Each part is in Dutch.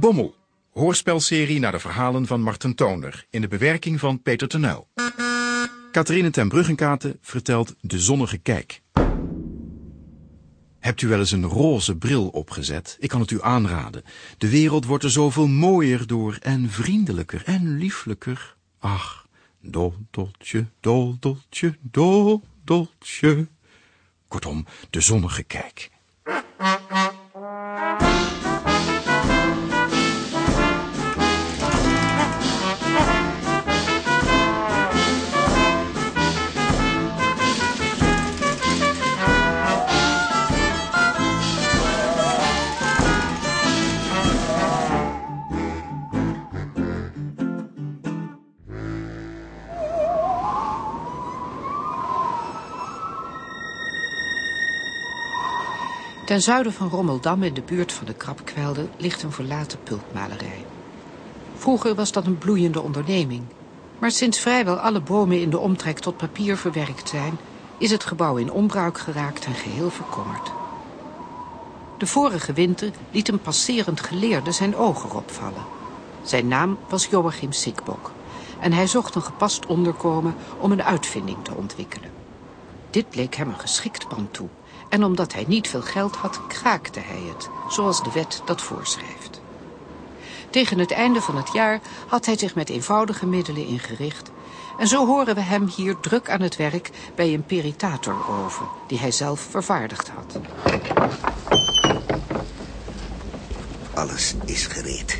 Bommel, hoorspelserie naar de verhalen van Marten Toner... in de bewerking van Peter Tenuil. Catharine ten Bruggenkate vertelt De Zonnige Kijk. Hebt u wel eens een roze bril opgezet? Ik kan het u aanraden. De wereld wordt er zoveel mooier door en vriendelijker en lieflijker. Ach, doddeltje, doddeltje, doddeltje. Kortom, De Zonnige Kijk. Ten zuiden van Rommeldam, in de buurt van de Krapkwelder, ligt een verlaten pulpmalerij. Vroeger was dat een bloeiende onderneming. Maar sinds vrijwel alle bomen in de omtrek tot papier verwerkt zijn... is het gebouw in onbruik geraakt en geheel verkommerd. De vorige winter liet een passerend geleerde zijn ogen opvallen. Zijn naam was Joachim Sikbok. En hij zocht een gepast onderkomen om een uitvinding te ontwikkelen. Dit leek hem een geschikt pand toe... En omdat hij niet veel geld had, kraakte hij het, zoals de wet dat voorschrijft. Tegen het einde van het jaar had hij zich met eenvoudige middelen ingericht... en zo horen we hem hier druk aan het werk bij een peritatooroven... die hij zelf vervaardigd had. Alles is gereed.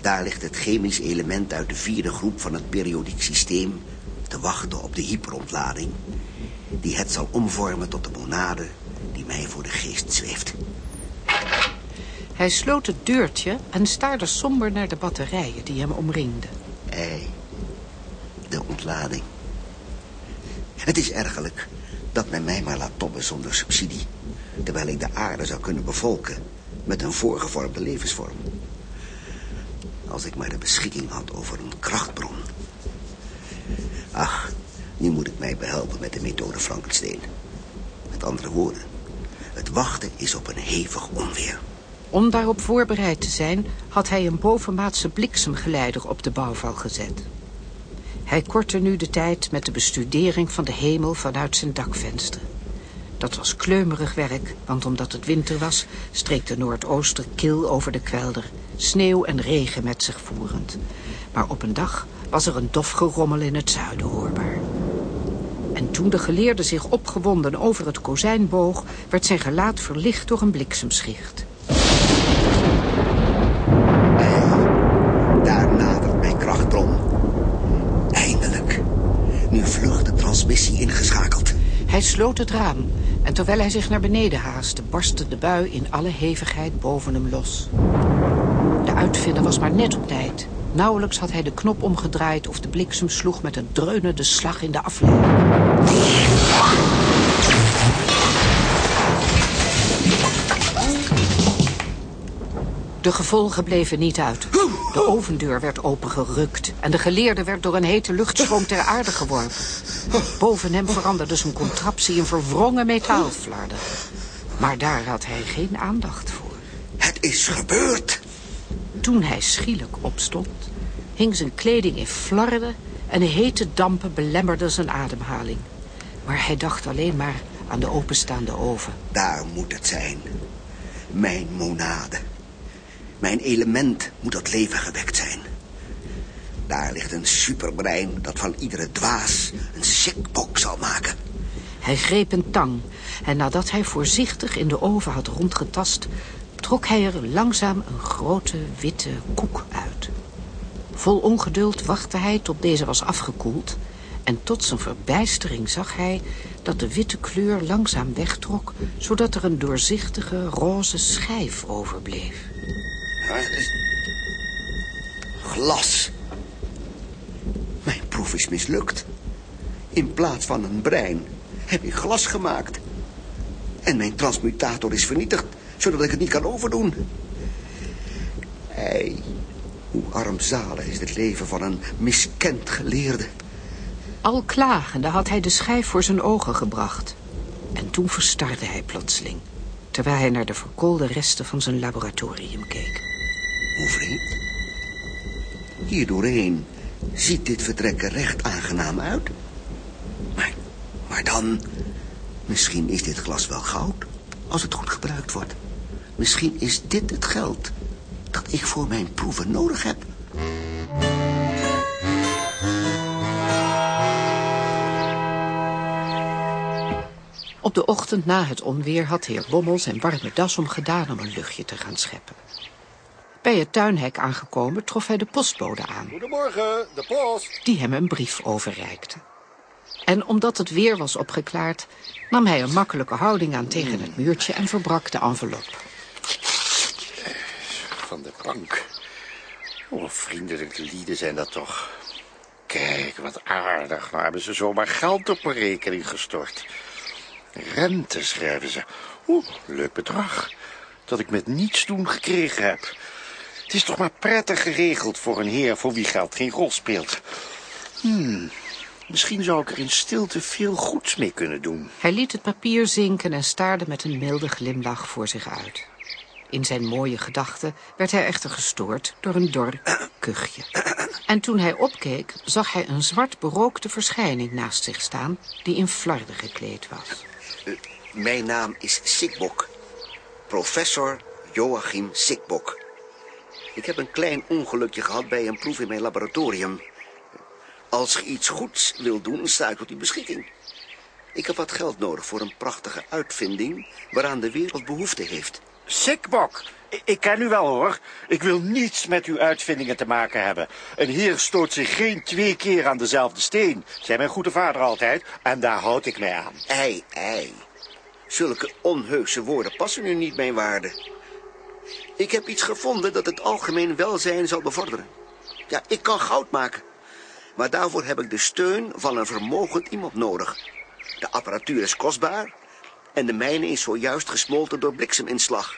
Daar ligt het chemisch element uit de vierde groep van het periodiek systeem... te wachten op de hyperontlading die het zal omvormen tot de monade die mij voor de geest zweeft. Hij sloot het deurtje en staarde somber naar de batterijen die hem omringden. Ei, de ontlading. Het is ergerlijk dat men mij maar laat tobben zonder subsidie... terwijl ik de aarde zou kunnen bevolken met een voorgevormde levensvorm. Als ik maar de beschikking had over een krachtbron. Ach, nu moet ik mij behelpen met de methode Frankenstein. Met andere woorden, het wachten is op een hevig onweer. Om daarop voorbereid te zijn, had hij een bovenmaatse bliksemgeleider op de bouwval gezet. Hij kortte nu de tijd met de bestudering van de hemel vanuit zijn dakvenster. Dat was kleumerig werk, want omdat het winter was... streek de noordooster kil over de kwelder, sneeuw en regen met zich voerend. Maar op een dag was er een dof gerommel in het zuiden hoorbaar. En toen de geleerde zich opgewonden over het kozijn boog... werd zijn gelaat verlicht door een bliksemschicht. daar nadert mijn krachtbron. Eindelijk. Nu vlug de transmissie ingeschakeld. Hij sloot het raam en terwijl hij zich naar beneden haastte... barstte de bui in alle hevigheid boven hem los. De uitvinder was maar net op tijd... Nauwelijks had hij de knop omgedraaid of de bliksem sloeg met een dreunende slag in de afleiding. De gevolgen bleven niet uit. De ovendeur werd opengerukt en de geleerde werd door een hete luchtstroom ter aarde geworpen. Boven hem veranderde zijn contraptie in verwrongen metaalflarden. Maar daar had hij geen aandacht voor. Het is gebeurd. Toen hij schielijk opstond, hing zijn kleding in flarden en hete dampen belemmerden zijn ademhaling. Maar hij dacht alleen maar aan de openstaande oven. Daar moet het zijn. Mijn monade. Mijn element moet tot leven gewekt zijn. Daar ligt een superbrein dat van iedere dwaas een sikbok zal maken. Hij greep een tang en nadat hij voorzichtig in de oven had rondgetast... trok hij er langzaam een grote witte koek uit. Vol ongeduld wachtte hij tot deze was afgekoeld... en tot zijn verbijstering zag hij dat de witte kleur langzaam wegtrok... zodat er een doorzichtige roze schijf overbleef. Glas. Mijn proef is mislukt. In plaats van een brein heb ik glas gemaakt. En mijn transmutator is vernietigd, zodat ik het niet kan overdoen. Ei, hoe armzalig is het leven van een miskend geleerde. Al klagende had hij de schijf voor zijn ogen gebracht. En toen verstarde hij plotseling. terwijl hij naar de verkoolde resten van zijn laboratorium keek. Hoe vreemd. Hier doorheen ziet dit vertrek er recht aangenaam uit. Maar, maar dan... Misschien is dit glas wel goud, als het goed gebruikt wordt. Misschien is dit het geld dat ik voor mijn proeven nodig heb. Op de ochtend na het onweer had heer Bommel zijn warme das omgedaan om een luchtje te gaan scheppen. Bij het tuinhek aangekomen trof hij de postbode aan. Goedemorgen, de post. Die hem een brief overreikte. En omdat het weer was opgeklaard, nam hij een makkelijke houding aan tegen het muurtje en verbrak de envelop. Bank. Oh, vriendelijke lieden zijn dat toch. Kijk, wat aardig. Nou hebben ze zomaar geld op mijn rekening gestort. Rente, schrijven ze. Oeh, leuk bedrag. Dat ik met niets doen gekregen heb. Het is toch maar prettig geregeld voor een heer voor wie geld geen rol speelt. Hmm, misschien zou ik er in stilte veel goeds mee kunnen doen. Hij liet het papier zinken en staarde met een milde glimlach voor zich uit. In zijn mooie gedachten werd hij echter gestoord door een dor kuchje. En toen hij opkeek, zag hij een zwart berookte verschijning naast zich staan... die in flarden gekleed was. Uh, mijn naam is Sikbok. Professor Joachim Sikbok. Ik heb een klein ongelukje gehad bij een proef in mijn laboratorium. Als je iets goeds wil doen, sta ik tot uw beschikking. Ik heb wat geld nodig voor een prachtige uitvinding... waaraan de wereld behoefte heeft. Sikbok, ik ken u wel hoor. Ik wil niets met uw uitvindingen te maken hebben. Een heer stoot zich geen twee keer aan dezelfde steen, zei mijn goede vader altijd, en daar houd ik mij aan. Ei, ei. Zulke onheuse woorden passen nu niet mijn waarde. Ik heb iets gevonden dat het algemeen welzijn zal bevorderen. Ja, ik kan goud maken. Maar daarvoor heb ik de steun van een vermogend iemand nodig. De apparatuur is kostbaar en de mijne is zojuist gesmolten door blikseminslag.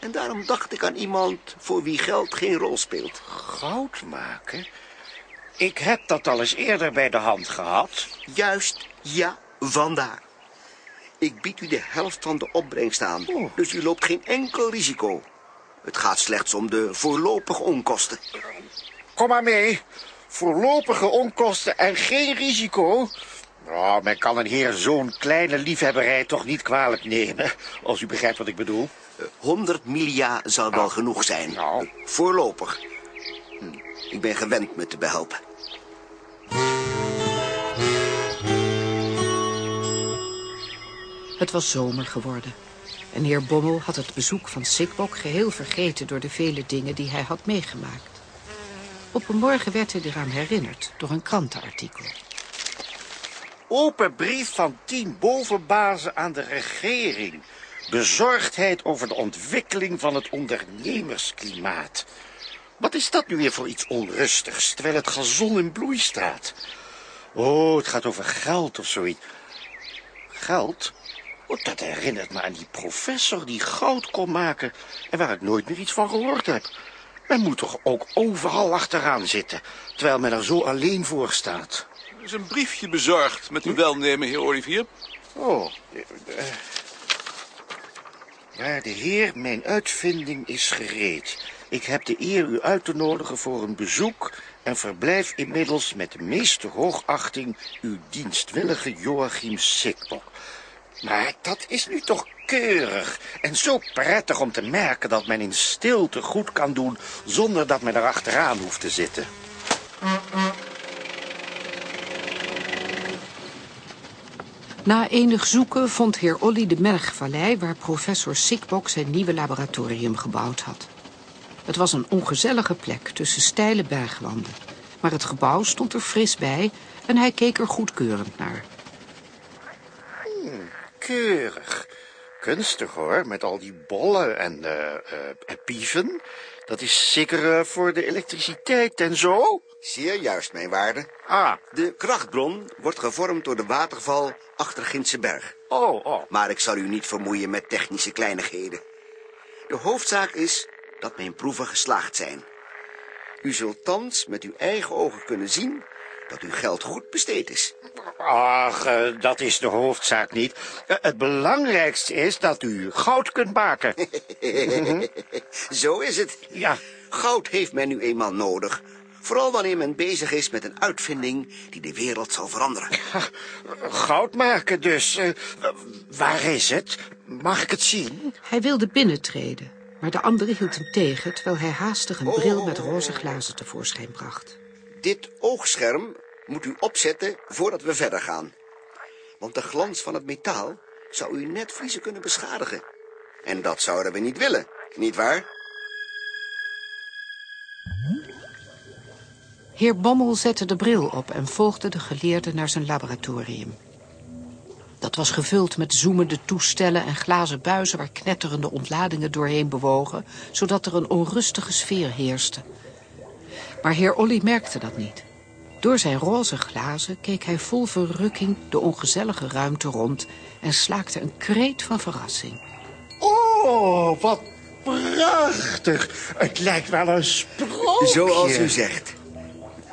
En daarom dacht ik aan iemand voor wie geld geen rol speelt. Goud maken? Ik heb dat al eens eerder bij de hand gehad. Juist, ja, vandaar. Ik bied u de helft van de opbrengst aan, Oh. dus u loopt geen enkel risico. Het gaat slechts om de voorlopige onkosten. Kom maar mee. Voorlopige onkosten en geen risico. Nou, men kan een heer zo'n kleine liefhebberij toch niet kwalijk nemen. Als u begrijpt wat ik bedoel. 100 milia zal wel genoeg zijn. Nou. Voorlopig. Hm, Ik ben gewend me te behelpen. Het was zomer geworden. En heer Bommel had het bezoek van Sikbok geheel vergeten... door de vele dingen die hij had meegemaakt. Op een morgen werd hij eraan herinnerd door een krantenartikel. Open brief van tien bovenbazen aan de regering. Bezorgdheid over de ontwikkeling van het ondernemersklimaat. Wat is dat nu weer voor iets onrustigs, terwijl het gazon in bloei staat? Oh, het gaat over geld of zoiets. Geld? Oh, dat herinnert me aan die professor die goud kon maken... en waar ik nooit meer iets van gehoord heb. Men moet toch ook overal achteraan zitten... terwijl men er zo alleen voor staat. Is een briefje bezorgd met uw welnemen, heer Olivier. Oh, eh, eh. Waarde heer, mijn uitvinding is gereed. Ik heb de eer u uit te nodigen voor een bezoek... en verblijf inmiddels met de meeste hoogachting... uw dienstwillige Joachim Sikbok. Maar dat is nu toch keurig en zo prettig om te merken... dat men in stilte goed kan doen... zonder dat men er achteraan hoeft te zitten. Na enig zoeken vond heer Olly de Mergvallei... waar professor Sikbok zijn nieuwe laboratorium gebouwd had. Het was een ongezellige plek tussen steile bergwanden. Maar het gebouw stond er fris bij en hij keek er goedkeurend naar. Keurig. Kunstig hoor, met al die bollen en eh eh, pieven. Dat is zeker eh, voor de elektriciteit en zo? Zeer juist, mijn waarde. Ah, De krachtbron wordt gevormd door de waterval achter Gintse Berg. oh, oh. Maar ik zal u niet vermoeien met technische kleinigheden. De hoofdzaak is dat mijn proeven geslaagd zijn. U zult thans met uw eigen ogen kunnen zien dat uw geld goed besteed is. Ach, eh, dat is de hoofdzaak niet. Eh, het belangrijkste is dat u goud kunt maken. Zo is het. Ja. Goud heeft men nu eenmaal nodig. Vooral wanneer men bezig is met een uitvinding die de wereld zal veranderen. Goud maken dus. Eh, waar is het? Mag ik het zien? Hij wilde binnentreden, maar de andere hield hem tegen... terwijl hij haastig een bril met roze glazen tevoorschijn bracht. Dit oogscherm moet u opzetten voordat we verder gaan. Want de glans van het metaal zou uw netvliezen kunnen beschadigen. En dat zouden we niet willen, niet waar? Heer Bommel zette de bril op en volgde de geleerde naar zijn laboratorium. Dat was gevuld met zoemende toestellen en glazen buizen... waar knetterende ontladingen doorheen bewogen... zodat er een onrustige sfeer heerste. Maar heer Olly merkte dat niet. Door zijn roze glazen keek hij vol verrukking de ongezellige ruimte rond... en slaakte een kreet van verrassing. Oh, wat prachtig. Het lijkt wel een sprookje. Zoals u zegt.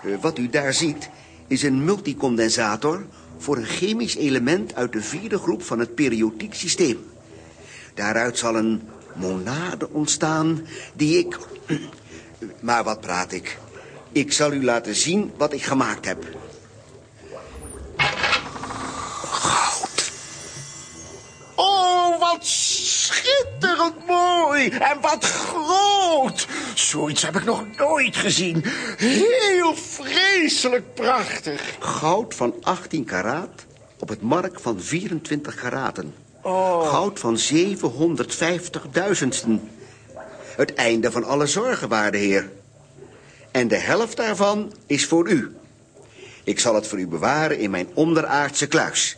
Eh, Wat u daar ziet is een multicondensator voor een chemisch element uit de vierde groep van het periodiek systeem. Daaruit zal een monade ontstaan die ik... Maar wat praat ik? Ik zal u laten zien wat ik gemaakt heb. Oh, wat schitterend mooi. En wat groot. Zoiets heb ik nog nooit gezien. Heel vreselijk prachtig. Goud van 18 karaat op het mark van 24 karaten. Goud van 750.000ste. Het einde van alle zorgen, waarde heer. En de helft daarvan is voor u. Ik zal het voor u bewaren in mijn onderaardse kluis.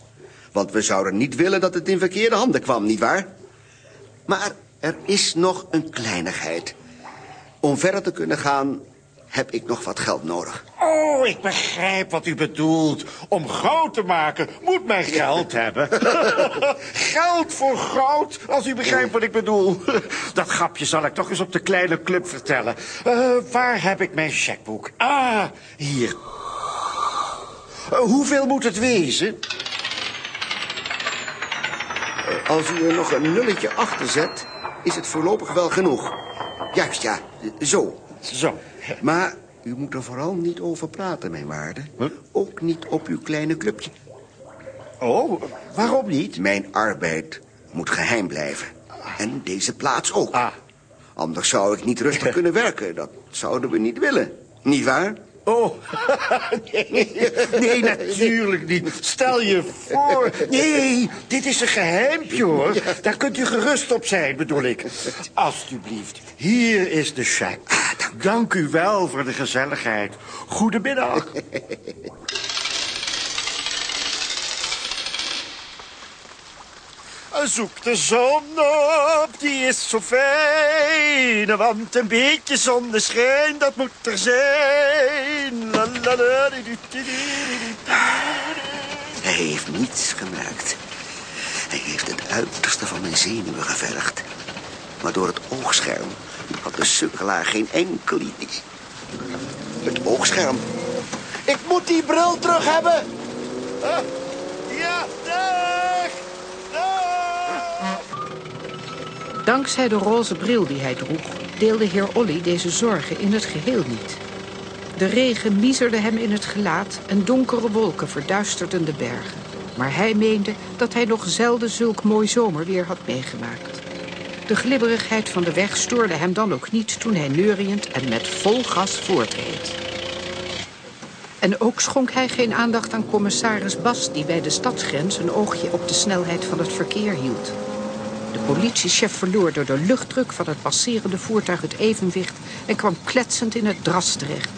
Want we zouden niet willen dat het in verkeerde handen kwam, nietwaar? Maar er is nog een kleinigheid. Om verder te kunnen gaan, heb ik nog wat geld nodig. Oh, ik begrijp wat u bedoelt. Om goud te maken moet men geld hebben. geld voor goud, als u begrijpt wat ik bedoel. Dat grapje zal ik toch eens op de kleine club vertellen. Eh, waar heb ik mijn checkboek? Ah, hier. Eh, hoeveel moet het wezen? Als u er nog een nulletje achter zet, is het voorlopig wel genoeg. Juist, ja, zo. Zo. Maar u moet er vooral niet over praten, mijn waarde. Ook niet op uw kleine clubje. Oh, waarom niet? Mijn arbeid moet geheim blijven. En deze plaats ook. Ah. Anders zou ik niet rustig kunnen werken. Dat zouden we niet willen. Niet waar? Oh, nee, nee, natuurlijk niet. Stel je voor. Nee, dit is een geheimpje, hoor. Daar kunt u gerust op zijn, bedoel ik. Alsjeblieft, hier is de cheque. Dank u wel voor de gezelligheid. Goedemiddag. Zoek de zon op, die is zo fijn. Want een beetje zonneschijn, dat moet er zijn. La, la, la, di, di, di, di, di, di. Hij heeft niets gemerkt. Hij heeft het uiterste van mijn zenuwen gevergd. Maar door het oogscherm had de sukkelaar geen enkel idee. Het oogscherm. Ik moet die bril terug hebben. Ja, dag! Dankzij de roze bril die hij droeg... deelde heer Olly deze zorgen in het geheel niet. De regen miezerde hem in het gelaat... en donkere wolken verduisterden de bergen. Maar hij meende dat hij nog zelden zulk mooi zomerweer had meegemaakt. De glibberigheid van de weg stoorde hem dan ook niet... toen hij neuriënd en met vol gas voortreed. En ook schonk hij geen aandacht aan commissaris Bas... die bij de stadsgrens een oogje op de snelheid van het verkeer hield. De politiechef verloor door de luchtdruk van het passerende voertuig het evenwicht... en kwam kletsend in het dras terecht.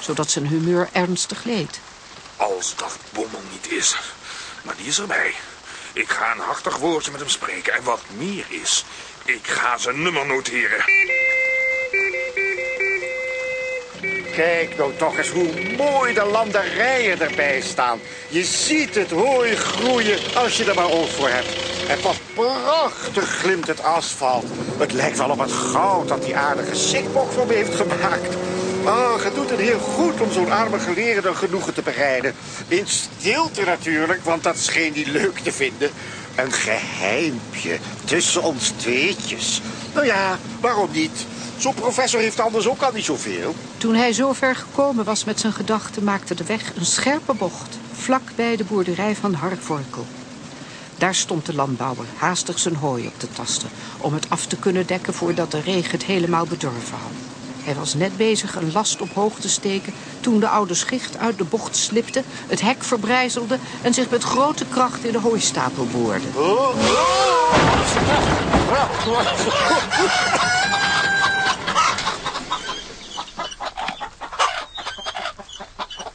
Zodat zijn humeur ernstig leed. Als dat Bommel niet is. Maar die is erbij. Ik ga een hartig woordje met hem spreken. En wat meer is, ik ga zijn nummer noteren. Kijk nou toch eens hoe mooi de landerijen erbij staan. Je ziet het hooi groeien als je er maar oog voor hebt. En wat prachtig glimt het asfalt. Het lijkt wel op het goud dat die aardige sikbok voor me heeft gemaakt. Ach, het doet het heel goed om zo'n arme geleerde genoegen te bereiden. In stilte natuurlijk, want dat scheen hij leuk te vinden. Een geheimpje tussen ons tweetjes. Nou ja, waarom niet? Zo'n professor heeft anders ook al niet zoveel. Toen hij zo ver gekomen was met zijn gedachten... maakte de weg een scherpe bocht, vlak bij de boerderij van Harvorkel. Daar stond de landbouwer haastig zijn hooi op te tasten... om het af te kunnen dekken voordat de regen het helemaal bedorven had. Hij was net bezig een last op hoog te steken... toen de oude schicht uit de bocht slipte, het hek verbrijzelde... en zich met grote kracht in de hooistapel boorde.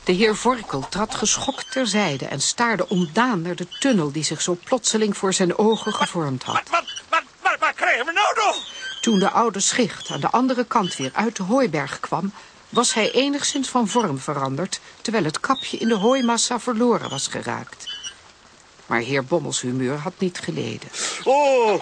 De heer Vorkel trad geschokt terzijde en staarde ontdaan naar de tunnel die zich zo plotseling voor zijn ogen gevormd had. Wat, wat, wat, wat, wat krijgen we nou nog? Toen de oude schicht aan de andere kant weer uit de hooiberg kwam, was hij enigszins van vorm veranderd, terwijl het kapje in de hooimassa verloren was geraakt. Maar heer Bommels humeur had niet geleden. Oh,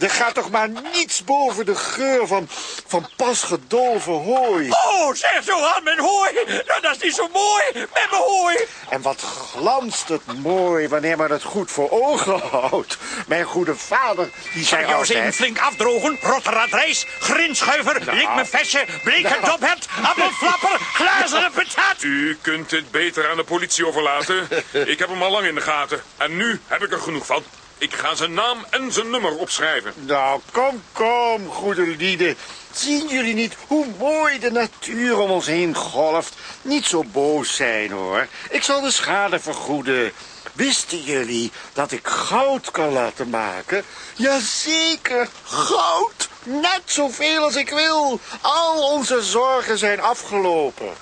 er gaat toch maar niets boven de geur van, van pas gedolven hooi. Oh, zeg zo aan mijn hooi. Nou, dat is niet zo mooi met mijn hooi. En wat glanst het mooi wanneer men het goed voor ogen houdt. Mijn goede vader, die zei Zou jou eens even altijd... flink afdrogen? Rotteradrijs, grinschuiver, Nou. lik mijn vestje, bleke Nou. dophert, appelflapper, glazige patat. U kunt het beter aan de politie overlaten. Ik heb hem al lang in de gaten. En nu heb ik er genoeg van. Ik ga zijn naam en zijn nummer opschrijven. Nou, kom, kom, goede lieden. Zien jullie niet hoe mooi de natuur om ons heen golft? Niet zo boos zijn, hoor. Ik zal de schade vergoeden. Wisten jullie dat ik goud kan laten maken? Jazeker, goud. Net zoveel als ik wil. Al onze zorgen zijn afgelopen.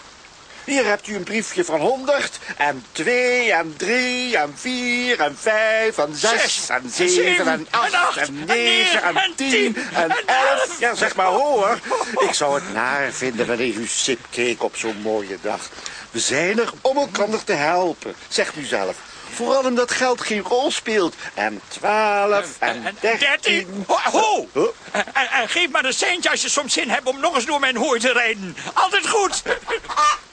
Hier hebt u een briefje van 100 en 2 en 3 en 4 en 5 en 6 Zes, en en 7 zeven, en 8 en acht, en en 9 negen, en en 10 tien, en en 11. elf. Ja, zeg maar hoor. Ik zou het naar vinden wanneer u sip keek op zo'n mooie dag. We zijn er om elkaar te helpen. Zeg nu zelf. Vooral omdat geld geen rol speelt. En 12 en 13. Ho, ho. Huh? En, en- en geef maar een centje als je soms zin hebt om nog eens door mijn hooi te rijden. Altijd goed.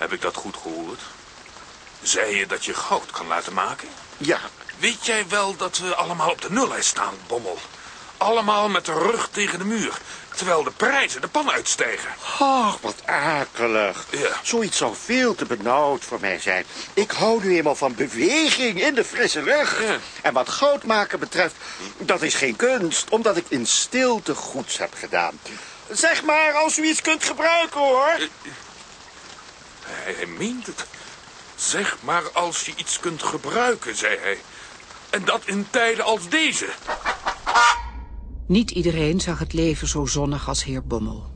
Heb ik dat goed gehoord? Zei je dat je goud kan laten maken? Ja, Weet jij wel dat we allemaal op de nullijst staan, Bommel? Allemaal met de rug tegen de muur. Terwijl de prijzen de pan uitstijgen. Ach, wat akelig. Ja. Zoiets zou veel te benauwd voor mij zijn. Ik hou nu eenmaal van beweging in de frisse lucht. Ja. En wat goud maken betreft, dat is geen kunst, omdat ik in stilte goeds heb gedaan. Zeg maar als u iets kunt gebruiken, hoor. Hij, hij meent het. Zeg maar als je iets kunt gebruiken, zei hij. En dat in tijden als deze. Niet iedereen zag het leven zo zonnig als heer Bommel.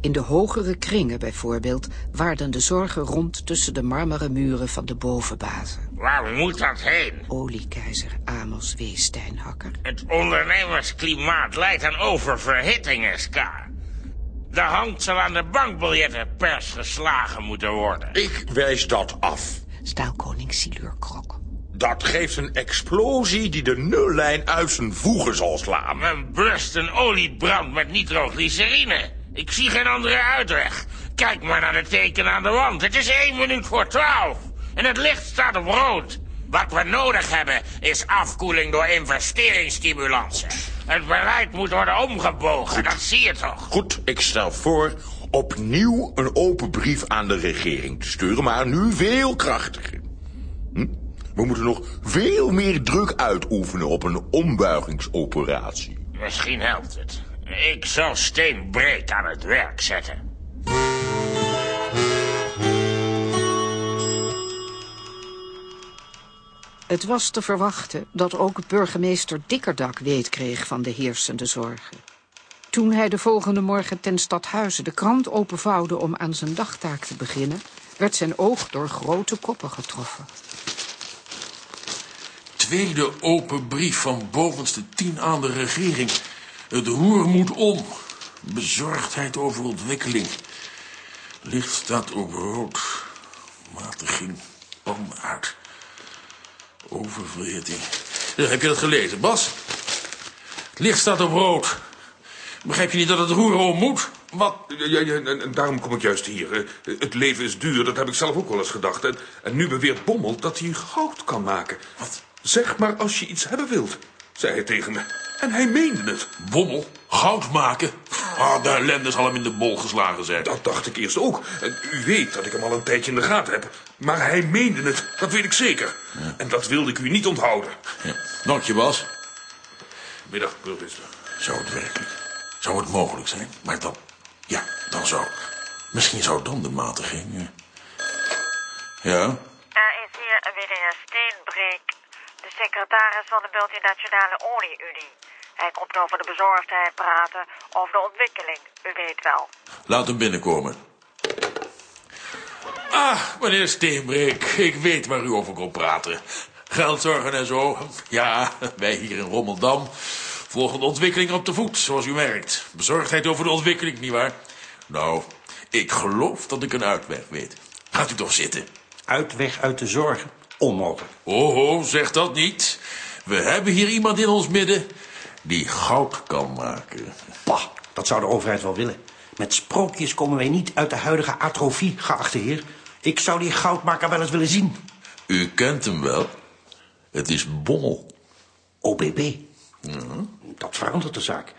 In de hogere kringen bijvoorbeeld waarden de zorgen rond tussen de marmeren muren van de bovenbazen. Waar moet dat heen? Oliekeizer Amos W. Steinhakker. Het ondernemersklimaat leidt aan oververhitting, SK. De hand zal aan de bankbiljettenpers geslagen moeten worden. Ik wijs dat af. Staalkoning Silur Krok. Dat geeft een explosie die de nullijn uit zijn voegen zal slaan. Mijn brust een oliebrand met nitroglycerine. Ik zie geen andere uitweg. Kijk maar naar de teken aan de wand. Het is één minuut voor twaalf. En het licht staat op rood. Wat we nodig hebben is afkoeling door investeringsstimulansen. Het beleid moet worden omgebogen, dat zie je toch? Goed, ik stel voor opnieuw een open brief aan de regering te sturen, maar nu veel krachtiger. Hm? We moeten nog veel meer druk uitoefenen op een ombuigingsoperatie. Misschien helpt het. Ik zal steenbreed aan het werk zetten. Het was te verwachten dat ook burgemeester Dikkerdak weet kreeg van de heersende zorgen. Toen hij de volgende morgen ten stadhuize de krant openvouwde om aan zijn dagtaak te beginnen, werd zijn oog door grote koppen getroffen. Tweede open brief van bovenste tien aan de regering. Het roer moet om. Bezorgdheid over ontwikkeling. Licht staat op rood. Matiging, pan uit. Oververhitting. Heb je dat gelezen, Bas? Het licht staat op rood. Begrijp je niet dat het roer om moet? Wat? Ja, ja, en, en daarom kom ik juist hier. Eh, Het leven is duur, dat heb ik zelf ook wel eens gedacht. En, en nu beweert Bommel dat hij goud kan maken. Wat? Zeg maar als je iets hebben wilt, zei hij tegen me. En hij meende het. Bommel? Goud maken? Ah, de ellende zal hem in de bol geslagen zijn. Dat dacht ik eerst ook. En u weet dat ik hem al een tijdje in de gaten heb. Maar hij meende het, dat weet ik zeker. En dat wilde ik u niet onthouden. Ja. Dank je, Bas. Middag, burgemeester. Zou het werkelijk? Zou het mogelijk zijn? Maar dan... Ja, dan zou... Misschien zou dan de matiging... Ja? Er is hier weer de heer Steenbreek, de secretaris van de multinationale olieunie. Hij komt over de bezorgdheid praten, over de ontwikkeling, u weet wel. Laat hem binnenkomen. Ah, meneer Steenbreek, ik weet waar u over komt praten. Geldzorgen en zo. Ja, wij hier in Rommeldam volgen de ontwikkeling op de voet, zoals u merkt. Bezorgdheid over de ontwikkeling, nietwaar? Nou, ik geloof dat ik een uitweg weet. Gaat u toch zitten. Uitweg uit de zorgen? Onmogelijk. Oh, oh, zeg dat niet. We hebben hier iemand in ons midden die goud kan maken. Bah, dat zou de overheid wel willen. Met sprookjes komen wij niet uit de huidige atrofie, geachte heer. Ik zou die goudmaker wel eens willen zien. U kent hem wel. Het is Bommel. OBB. Dat verandert de zaak.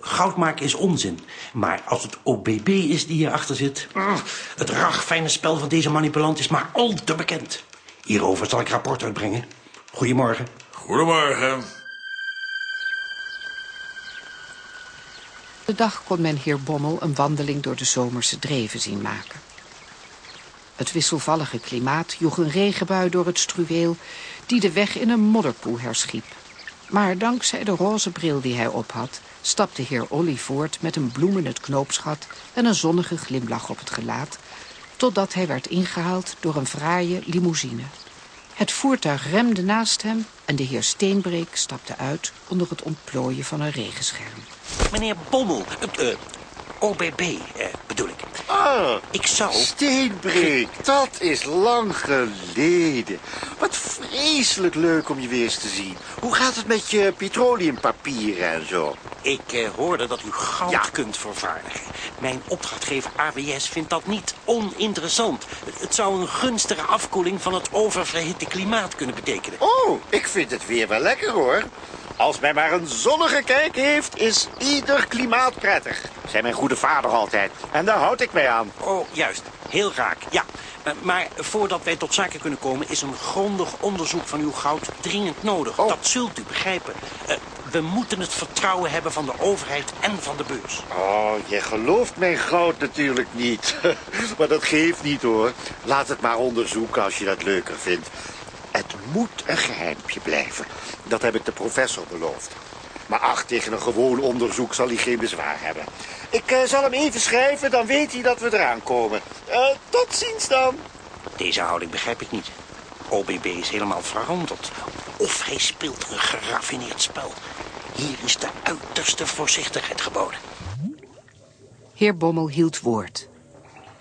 Goud maken is onzin. Maar als het OBB is die hierachter zit... mm, Het ragfijne spel van deze manipulant is maar al te bekend. Hierover zal ik rapport uitbrengen. Goedemorgen. Goedemorgen. De dag kon men heer Bommel een wandeling door de zomerse dreven zien maken. Het wisselvallige klimaat joeg een regenbui door het struweel... die de weg in een modderpoel herschiep. Maar dankzij de roze bril die hij op had... stapte heer Olly voort met een bloem in het knoopsgat... en een zonnige glimlach op het gelaat... totdat hij werd ingehaald door een fraaie limousine. Het voertuig remde naast hem en de heer Steenbreek stapte uit... onder het ontplooien van een regenscherm. Meneer Bommel, eh, OBB eh, bedoel ik. Ah, Ik zou... Steenbreek, dat is lang geleden. Wat vreselijk leuk om je weer eens te zien. Hoe gaat het met je petroleumpapieren en zo? Ik eh, hoorde dat u goud Ja. kunt vervaardigen. Mijn opdrachtgever AWS vindt dat niet oninteressant. Het, het zou een gunstige afkoeling van het oververhitte klimaat kunnen betekenen. Oh, ik vind het weer wel lekker hoor. Als men maar een zonnige kijk heeft, is ieder klimaat prettig. Zei mijn goede vader altijd. En daar houd ik mij aan. Oh, juist. Heel raak, ja. Eh, maar voordat wij tot zaken kunnen komen... is een grondig onderzoek van uw goud dringend nodig. Oh. Dat zult u begrijpen. Eh, we moeten het vertrouwen hebben van de overheid en van de beurs. Oh, je gelooft mijn goud natuurlijk niet. maar dat geeft niet hoor. Laat het maar onderzoeken als je dat leuker vindt. Het moet een geheimpje blijven. Dat heb ik de professor beloofd. Maar ach, tegen een gewoon onderzoek zal hij geen bezwaar hebben. Ik eh, zal hem even schrijven, dan weet hij dat we eraan komen. Eh, tot ziens dan. Deze houding begrijp ik niet. OBB is helemaal veranderd. Of hij speelt een geraffineerd spel. Hier is de uiterste voorzichtigheid geboden. Heer Bommel hield woord.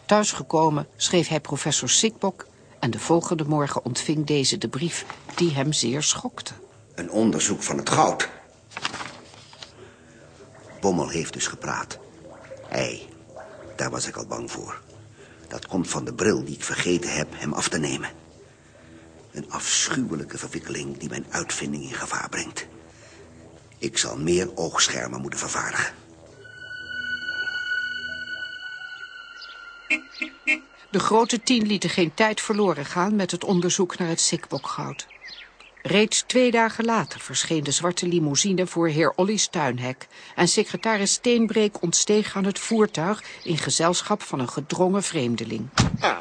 Thuisgekomen schreef hij professor Sikbok... en de volgende morgen ontving deze de brief die hem zeer schokte. Een onderzoek van het goud. Bommel heeft dus gepraat. Hij, daar was ik al bang voor. Dat komt van de bril die ik vergeten heb hem af te nemen. Een afschuwelijke verwikkeling die mijn uitvinding in gevaar brengt. Ik zal meer oogschermen moeten vervaardigen. De grote tien lieten geen tijd verloren gaan met het onderzoek naar het Sikbokgoud. Reeds twee dagen later verscheen de zwarte limousine voor heer Olly's tuinhek... en secretaris Steenbreek ontsteeg aan het voertuig... in gezelschap van een gedrongen vreemdeling. Ah.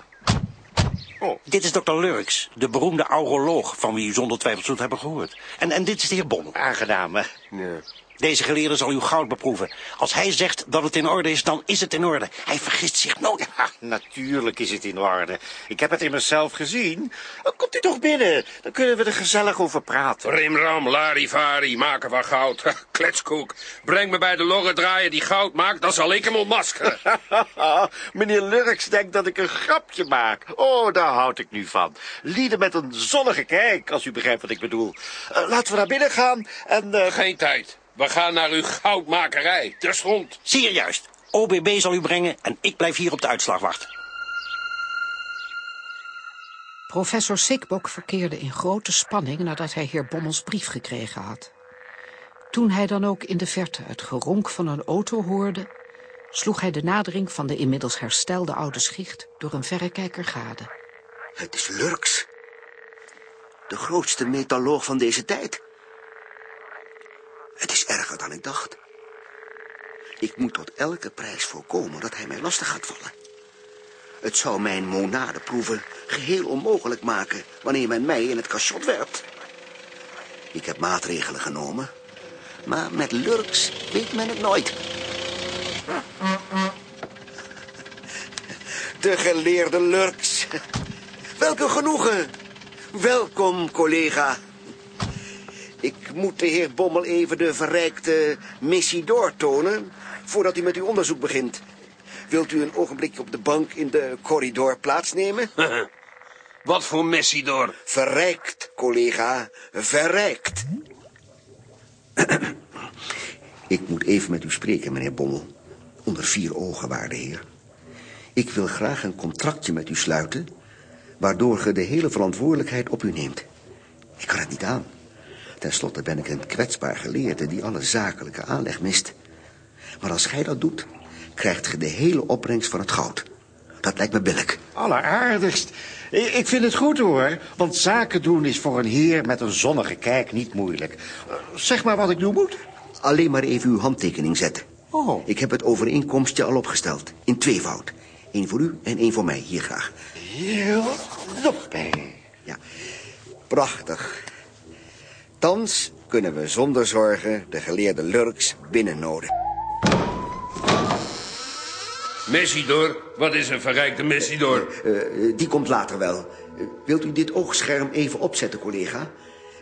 Oh, Dit is dokter Lurks, de beroemde auroloog... van wie u zonder twijfel zult hebben gehoord. En, en dit is de heer Bommel. aangenaam, hè? Ja. Deze geleerde zal uw goud beproeven. Als hij zegt dat het in orde is, dan is het in orde. Hij vergist zich nooit. Ah, natuurlijk is het in orde. Ik heb het immers zelf gezien. Oh, Komt u toch binnen? Dan kunnen we er gezellig over praten. Rimram, larifari, maken van goud. Kletskoek. Breng me bij de lorre draaien die goud maakt, dan zal ik hem ontmaskeren. Meneer Lurks denkt dat ik een grapje maak. Oh, daar houd ik nu van. Lieden met een zonnige kijk, als u begrijpt wat ik bedoel. Eh, laten we naar binnen gaan en... eh, Geen tijd. We gaan naar uw goudmakerij. Terstond. Zeer juist. OBB zal u brengen en ik blijf hier op de uitslag wachten. Professor Sikbok verkeerde in grote spanning nadat hij heer Bommels brief gekregen had. Toen hij dan ook in de verte het geronk van een auto hoorde, sloeg hij de nadering van de inmiddels herstelde oude schicht door een verrekijker gade. Het is Lurks. De grootste metaloog van deze tijd. Het is erger dan ik dacht. Ik moet tot elke prijs voorkomen dat hij mij lastig gaat vallen. Het zou mijn monadeproeven geheel onmogelijk maken wanneer men mij in het cachot werpt. Ik heb maatregelen genomen, maar met lurks weet men het nooit. De geleerde lurks. Welke genoegen. Welkom, collega. Ik moet de heer Bommel even de verrijkte missie doortonen... voordat hij met uw onderzoek begint. Wilt u een ogenblikje op de bank in de corridor plaatsnemen? Wat voor Messidor? Verrijkt, collega, verrijkt. Ik moet even met u spreken, meneer Bommel. Onder vier ogen, waarde heer. Ik wil graag een contractje met u sluiten... waardoor ge de hele verantwoordelijkheid op u neemt. Ik kan het niet aan. Ten slotte ben ik een kwetsbaar geleerde die alle zakelijke aanleg mist. Maar als gij dat doet, krijgt ge de hele opbrengst van het goud. Dat lijkt me billig. Alleraardigst. Ik vind het goed hoor, want zaken doen is voor een heer met een zonnige kijk niet moeilijk. Zeg maar wat ik doen moet. Alleen maar even uw handtekening zetten. Oh. Ik heb het overeenkomstje al opgesteld. In tweevoud. Eén voor u en één voor mij. Hier graag. Heel loppé. Ja, prachtig. Thans kunnen we zonder zorgen de geleerde lurks binnennoden. Messidor? Wat is een verrijkte Messidor? Eh, die komt later wel. Eh, wilt u dit oogscherm even opzetten, collega?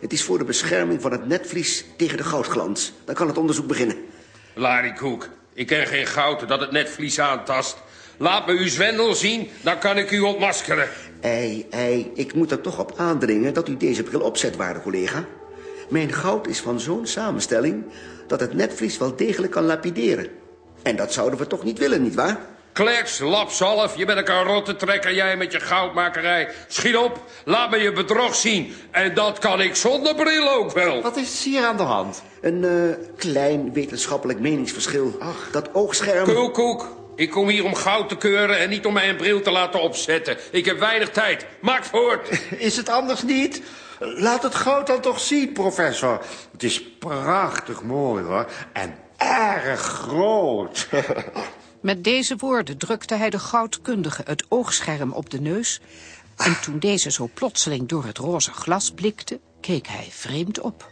Het is voor de bescherming van het netvlies tegen de goudglans. Dan kan het onderzoek beginnen. Larikoek, ik ken geen goud dat het netvlies aantast. Laat me uw zwendel zien, dan kan ik u ontmaskeren. Ei, ei, ik moet er toch op aandringen dat u deze bril opzet, waarde collega. Mijn goud is van zo'n samenstelling dat het netvlies wel degelijk kan lapideren. En dat zouden we toch niet willen, nietwaar? Kleks, lapzalf, je bent een karotte trekker, jij met je goudmakerij. Schiet op, laat me je bedrog zien. En dat kan ik zonder bril ook wel. Wat is hier aan de hand? Een eh, klein wetenschappelijk meningsverschil. Dat oogscherm... Koekoek, ik kom hier om goud te keuren en niet om mij een bril te laten opzetten. Ik heb weinig tijd. Maak voort. Is het anders niet? Laat het goud dan toch zien, professor. Het is prachtig mooi, hoor. En erg groot. Met deze woorden drukte hij de goudkundige het oogscherm op de neus... en toen deze zo plotseling door het roze glas blikte... keek hij vreemd op.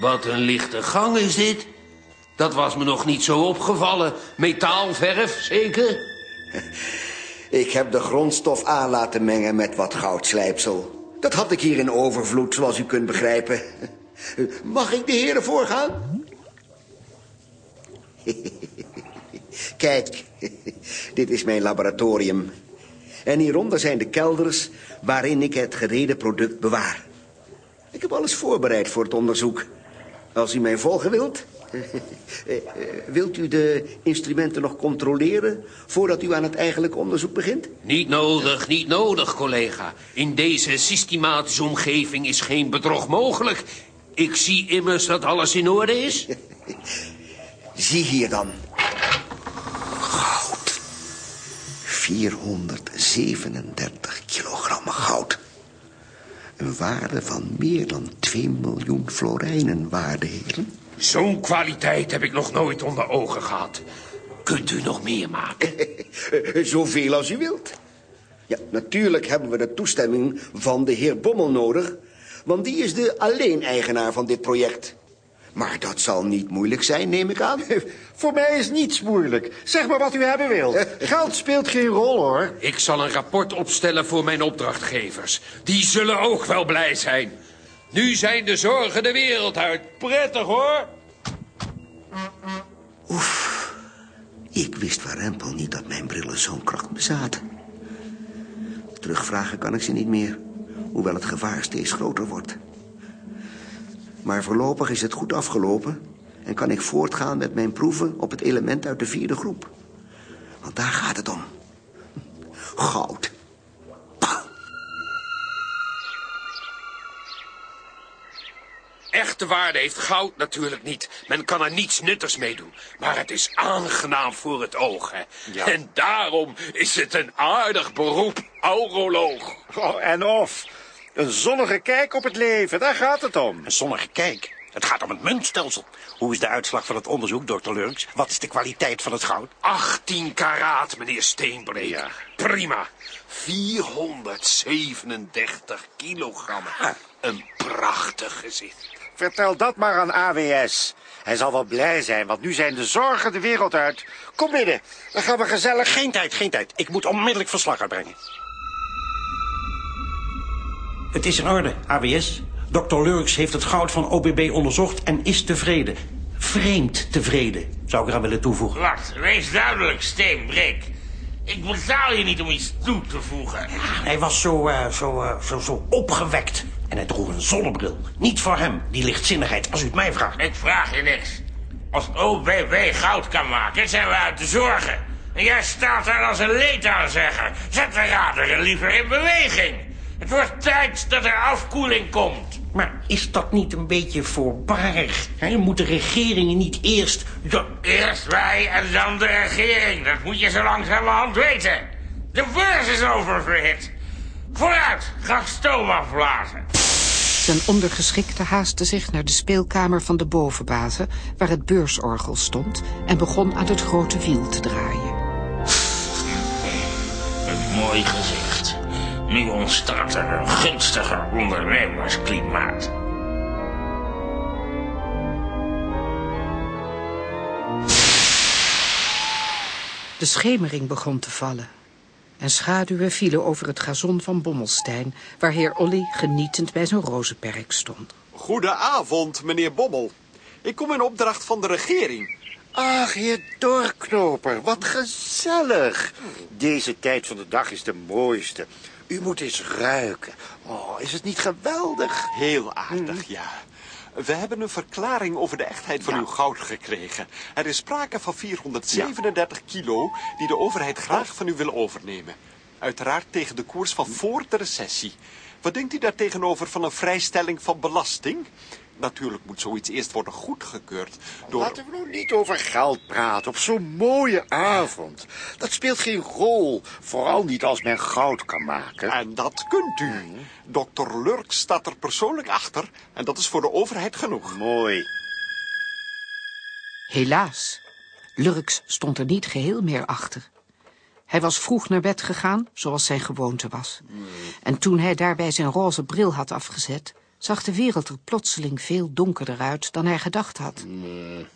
Wat een lichte gang is dit. Dat was me nog niet zo opgevallen. Metaalverf, zeker? Ik heb de grondstof aan laten mengen met wat goudslijpsel. Dat had ik hier in overvloed, zoals u kunt begrijpen. Mag ik de heren voorgaan? Kijk, dit is mijn laboratorium. En hieronder zijn de kelders waarin ik het gereden product bewaar. Ik heb alles voorbereid voor het onderzoek. Als u mij volgen wilt... Eh, Wilt u de instrumenten nog controleren... voordat u aan het eigenlijke onderzoek begint? Niet nodig, niet nodig, collega. In deze systematische omgeving is geen bedrog mogelijk. Ik zie immers dat alles in orde is. Zie hier dan. Goud. 437 kilogram goud. Een waarde van meer dan 2 miljoen florijnen, waarde heren. Zo'n kwaliteit heb ik nog nooit onder ogen gehad. Kunt u nog meer maken? Zoveel als u wilt. Ja, natuurlijk hebben we de toestemming van de heer Bommel nodig... want die is de alleen-eigenaar van dit project. Maar dat zal niet moeilijk zijn, neem ik aan. Voor mij is niets moeilijk. Zeg maar wat u hebben wil. Geld speelt geen rol, hoor. Ik zal een rapport opstellen voor mijn opdrachtgevers. Die zullen ook wel blij zijn. Nu zijn de zorgen de wereld uit. Prettig, hoor. Ik wist warempel niet dat mijn brillen zo'n kracht bezaten. Terugvragen kan ik ze niet meer, hoewel het gevaar steeds groter wordt. Maar voorlopig is het goed afgelopen En kan ik voortgaan met mijn proeven op het element uit de vierde groep. Want daar gaat het om. Goud. Echte waarde heeft goud natuurlijk niet. Men kan er niets nuttigs mee doen. Maar het is aangenaam voor het oog, hè. En daarom is het een aardig beroep, auroloog. Oh, en of. Een zonnige kijk op het leven, daar gaat het om. Een zonnige kijk. Het gaat om het muntstelsel. Hoe is de uitslag van het onderzoek, dokter Lurks? Wat is de kwaliteit van het goud? 18 karaat, meneer Steenbreek. Prima. 437 kilogram. Een prachtig gezicht. Vertel dat maar aan AWS. Hij zal wel blij zijn, want nu zijn de zorgen de wereld uit. Kom binnen, dan gaan we gezellig... Geen tijd, geen tijd. Ik moet onmiddellijk verslag uitbrengen. Het is in orde, AWS. Dokter Lurks heeft het goud van OBB onderzocht en is tevreden. Vreemd tevreden, zou ik eraan willen toevoegen. Wacht, wees duidelijk, Steenbreek. Ik betaal je niet om iets toe te voegen. Hij was zo, eh, zo, eh, zo, zo opgewekt. En hij droeg een zonnebril. Niet voor hem, die lichtzinnigheid, als u het mij vraagt. Ik vraag je niks. Als OBB goud kan maken, zijn we uit de zorgen. En jij staat daar als een leedaanzegger. Zet de raderen liever in beweging. Het wordt tijd dat er afkoeling komt. Maar is dat niet een beetje voorbarig? Hè? Moeten regeringen niet eerst... Ja, Eerst wij en dan de regering. Dat moet je zo langzamerhand weten. De beurs is oververhit. Vooruit, ga stoom afblazen. Zijn ondergeschikte haastte zich naar de speelkamer van de bovenbazen... waar het beursorgel stond en begon aan het grote wiel te draaien. Een mooi gezicht. Nu ontstaat er een gunstiger ondernemersklimaat. De schemering begon te vallen. En schaduwen vielen over het gazon van Bommelstein... waar heer Olly genietend bij zijn rozenperk stond. Goedenavond, meneer Bommel. Ik kom in opdracht van de regering. Ach, heer Doorknoper, wat gezellig. Deze tijd van de dag is de mooiste. U moet eens ruiken. Oh, is het niet geweldig? Heel aardig, ja. We hebben een verklaring over de echtheid van uw goud gekregen. Er is sprake van 437 kilo die de overheid graag van u wil overnemen. Uiteraard tegen de koers van voor de recessie. Wat denkt u daar tegenover van een vrijstelling van belasting? Natuurlijk moet zoiets eerst worden goedgekeurd door... Laten we nou niet over geld praten op zo'n mooie avond. Dat speelt geen rol, vooral niet als men goud kan maken. En dat kunt u. Dokter Lurk staat er persoonlijk achter en dat is voor de overheid genoeg. Mooi. Helaas, Lurks stond er niet geheel meer achter. Hij was vroeg naar bed gegaan, zoals zijn gewoonte was. En toen hij daarbij zijn roze bril had afgezet... zag de wereld er plotseling veel donkerder uit dan hij gedacht had.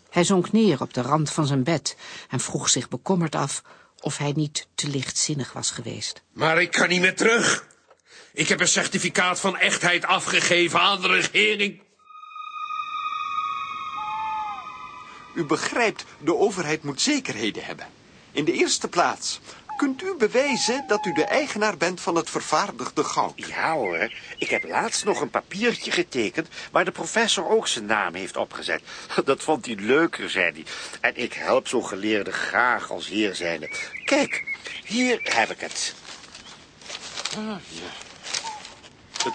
Hij zonk neer op de rand van zijn bed... en vroeg zich bekommerd af of hij niet te lichtzinnig was geweest. Maar ik kan niet meer terug. Ik heb een certificaat van echtheid afgegeven aan de regering. U begrijpt, de overheid moet zekerheden hebben. In de eerste plaats, kunt u bewijzen dat u de eigenaar bent van het vervaardigde goud? Ja hoor, ik heb laatst nog een papiertje getekend... waar de professor ook zijn naam heeft opgezet. Dat vond hij leuker, zei hij. En ik help zo'n geleerde graag als heer zijnde. Kijk, hier heb ik het. Ah, ja. Het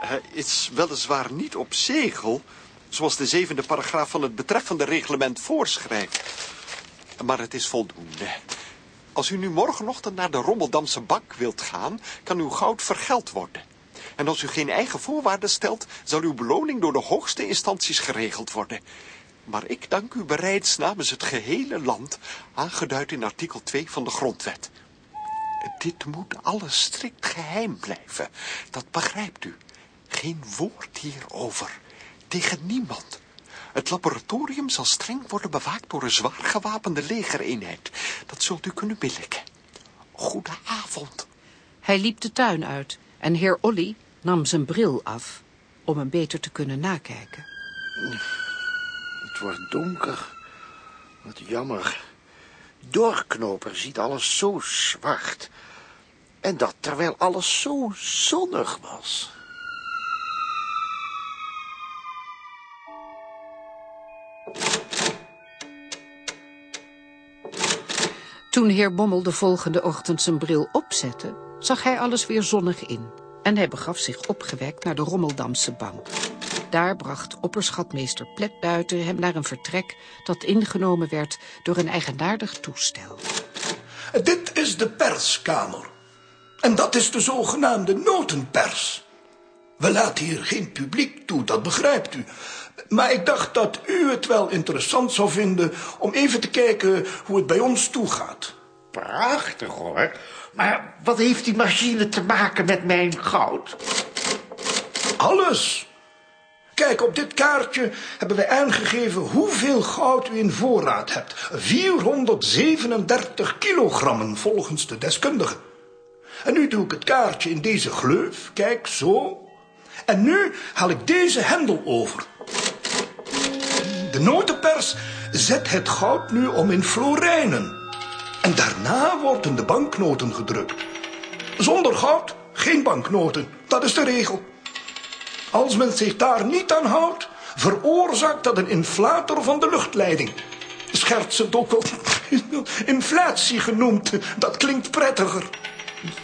eh, is weliswaar niet op zegel, zoals de zevende paragraaf van het betreffende reglement voorschrijft. Maar het is voldoende. Als u nu morgenochtend naar de Rommeldamse bank wilt gaan, kan uw goud vergeld worden. En als u geen eigen voorwaarden stelt, zal uw beloning door de hoogste instanties geregeld worden. Maar ik dank u bereids namens het gehele land, aangeduid in artikel 2 van de Grondwet. Dit moet alles strikt geheim blijven. Dat begrijpt u. Geen woord hierover. Tegen niemand. Het laboratorium zal streng worden bewaakt door een zwaar gewapende legereenheid. Dat zult u kunnen billiken. Goedenavond. Hij liep de tuin uit en heer Olly nam zijn bril af... om hem beter te kunnen nakijken. Het wordt donker. Wat jammer. Doorknoper ziet alles zo zwart. En dat terwijl alles zo zonnig was. Toen heer Bommel de volgende ochtend zijn bril opzette, zag hij alles weer zonnig in. En hij begaf zich opgewekt naar de Rommeldamse bank. Daar bracht opperschatmeester Pletbuiten hem naar een vertrek dat ingenomen werd door een eigenaardig toestel. Dit is de perskamer. En dat is de zogenaamde notenpers. We laten hier geen publiek toe, dat begrijpt u. Maar ik dacht dat u het wel interessant zou vinden om even te kijken hoe het bij ons toegaat. Prachtig hoor. Maar wat heeft die machine te maken met mijn goud? Alles. Kijk, op dit kaartje hebben wij aangegeven hoeveel goud u in voorraad hebt. 437 kilogrammen volgens de deskundige. En nu doe ik het kaartje in deze gleuf. Kijk, zo. En nu haal ik deze hendel over. De notenpers zet het goud nu om in florijnen. En daarna worden de banknoten gedrukt. Zonder goud geen banknoten. Dat is de regel. Als men zich daar niet aan houdt, veroorzaakt dat een inflator van de luchtleiding. Schertsend ook wel inflatie genoemd. Dat klinkt prettiger.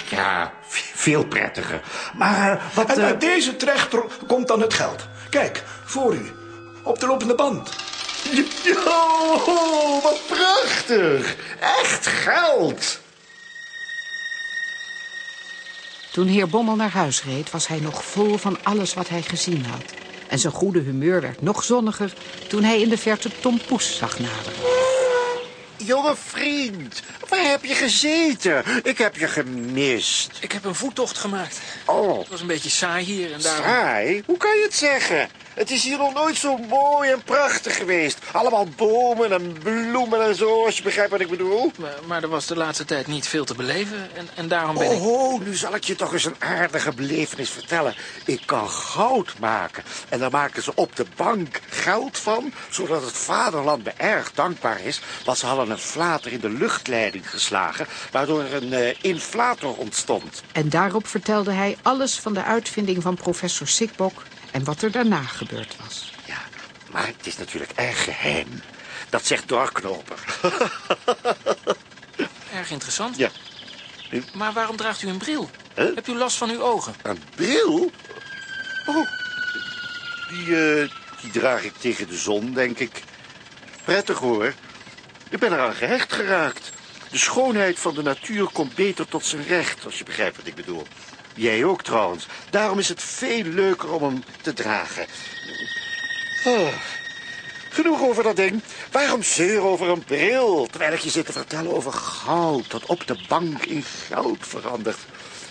Ja, veel prettiger. Maar uh, wat... En uit deze trechter komt dan het geld. Kijk, voor u. Op de lopende band. Oh, wat prachtig. Echt geld. Toen heer Bommel naar huis reed, was hij nog vol van alles wat hij gezien had. En zijn goede humeur werd nog zonniger toen hij in de verte Tom Poes zag naderen. Jonge vriend, waar heb je gezeten? Ik heb je gemist. Ik heb een voettocht gemaakt. Oh. Het was een beetje saai hier en daar. Saai? Hoe kan je het zeggen? Het is hier nog nooit zo mooi en prachtig geweest. Allemaal bomen en bloemen en zo, als je begrijpt wat ik bedoel. Maar, maar er was de laatste tijd niet veel te beleven en, en daarom ben oh, ik... Oh, nu zal ik je toch eens een aardige belevenis vertellen. Ik kan goud maken. En daar maken ze op de bank geld van, zodat het vaderland me erg dankbaar is. Want ze hadden een flater in de luchtleiding geslagen, waardoor er een uh, inflator ontstond. En daarop vertelde hij alles van de uitvinding van professor Sikbok en wat er daarna gebeurd was. Ja, maar het is natuurlijk erg geheim. Dat zegt Dorknoper. erg interessant. Ja. Maar waarom draagt u een bril? Huh? Hebt u last van uw ogen? Een bril? Oh, die, uh, die draag ik tegen de zon, denk ik. Prettig hoor. Ik ben eraan gehecht geraakt. De schoonheid van de natuur komt beter tot zijn recht, als je begrijpt wat ik bedoel. Jij ook trouwens. Daarom is het veel leuker om hem te dragen. Oh, genoeg over dat ding. Waarom zeur over een bril, terwijl ik je zit te vertellen over goud... dat op de bank in goud verandert?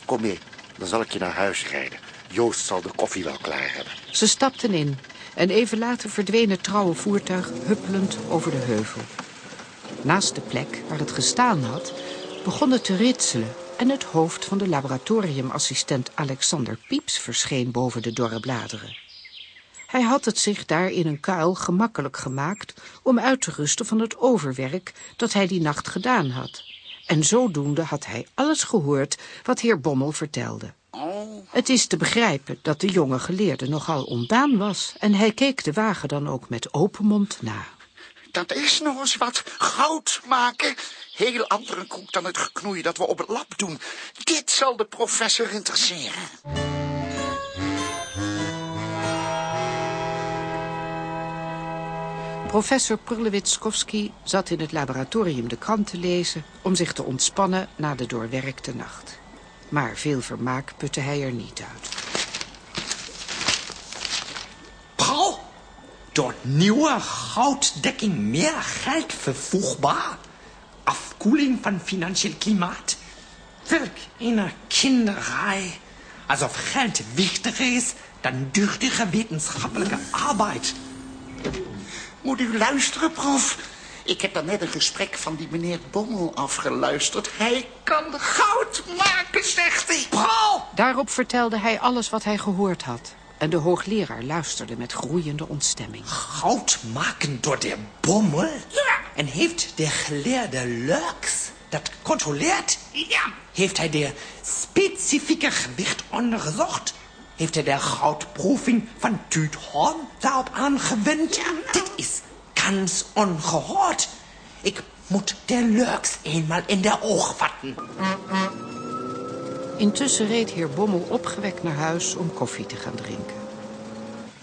Kom mee, dan zal ik je naar huis rijden. Joost zal de koffie wel klaar hebben. Ze stapten in en even later verdween het trouwe voertuig huppelend over de heuvel. Naast de plek waar het gestaan had, begon het te ritselen en het hoofd van de laboratoriumassistent Alexander Pieps verscheen boven de dorre bladeren. Hij had het zich daar in een kuil gemakkelijk gemaakt om uit te rusten van het overwerk dat hij die nacht gedaan had. En zodoende had hij alles gehoord wat heer Bommel vertelde. Het is te begrijpen dat de jonge geleerde nogal ontdaan was en hij keek de wagen dan ook met open mond na. Dat is nog eens wat. Goud maken. Heel andere koek dan het geknoeien dat we op het lab doen. Dit zal de professor interesseren. Professor Prlewitskowski zat in het laboratorium de krant te lezen... om zich te ontspannen na de doorwerkte nacht. Maar veel vermaak putte hij er niet uit. Paul, door nieuwe Gouddekking meer geld vervoegbaar? Afkoeling van financieel klimaat? Welk een kinderij. Alsof geld wichtiger is dan duchtige wetenschappelijke arbeid. Moet u luisteren, prof? Ik heb net een gesprek van die meneer Bommel afgeluisterd. Hij kan goud maken, zegt hij. Paul! Daarop vertelde hij alles wat hij gehoord had. En de hoogleraar luisterde met groeiende ontstemming. Goud maken door de Bommel? Ja. En heeft de geleerde Lux dat controleerd? Ja. Heeft hij de specifieke gewicht onderzocht? Heeft hij de goudproeving van Tuthorn daarop aangewend? Ja. Dit is ganz ongehoord. Ik moet der Lurks eenmaal in de oog vatten. Intussen reed heer Bommel opgewekt naar huis om koffie te gaan drinken.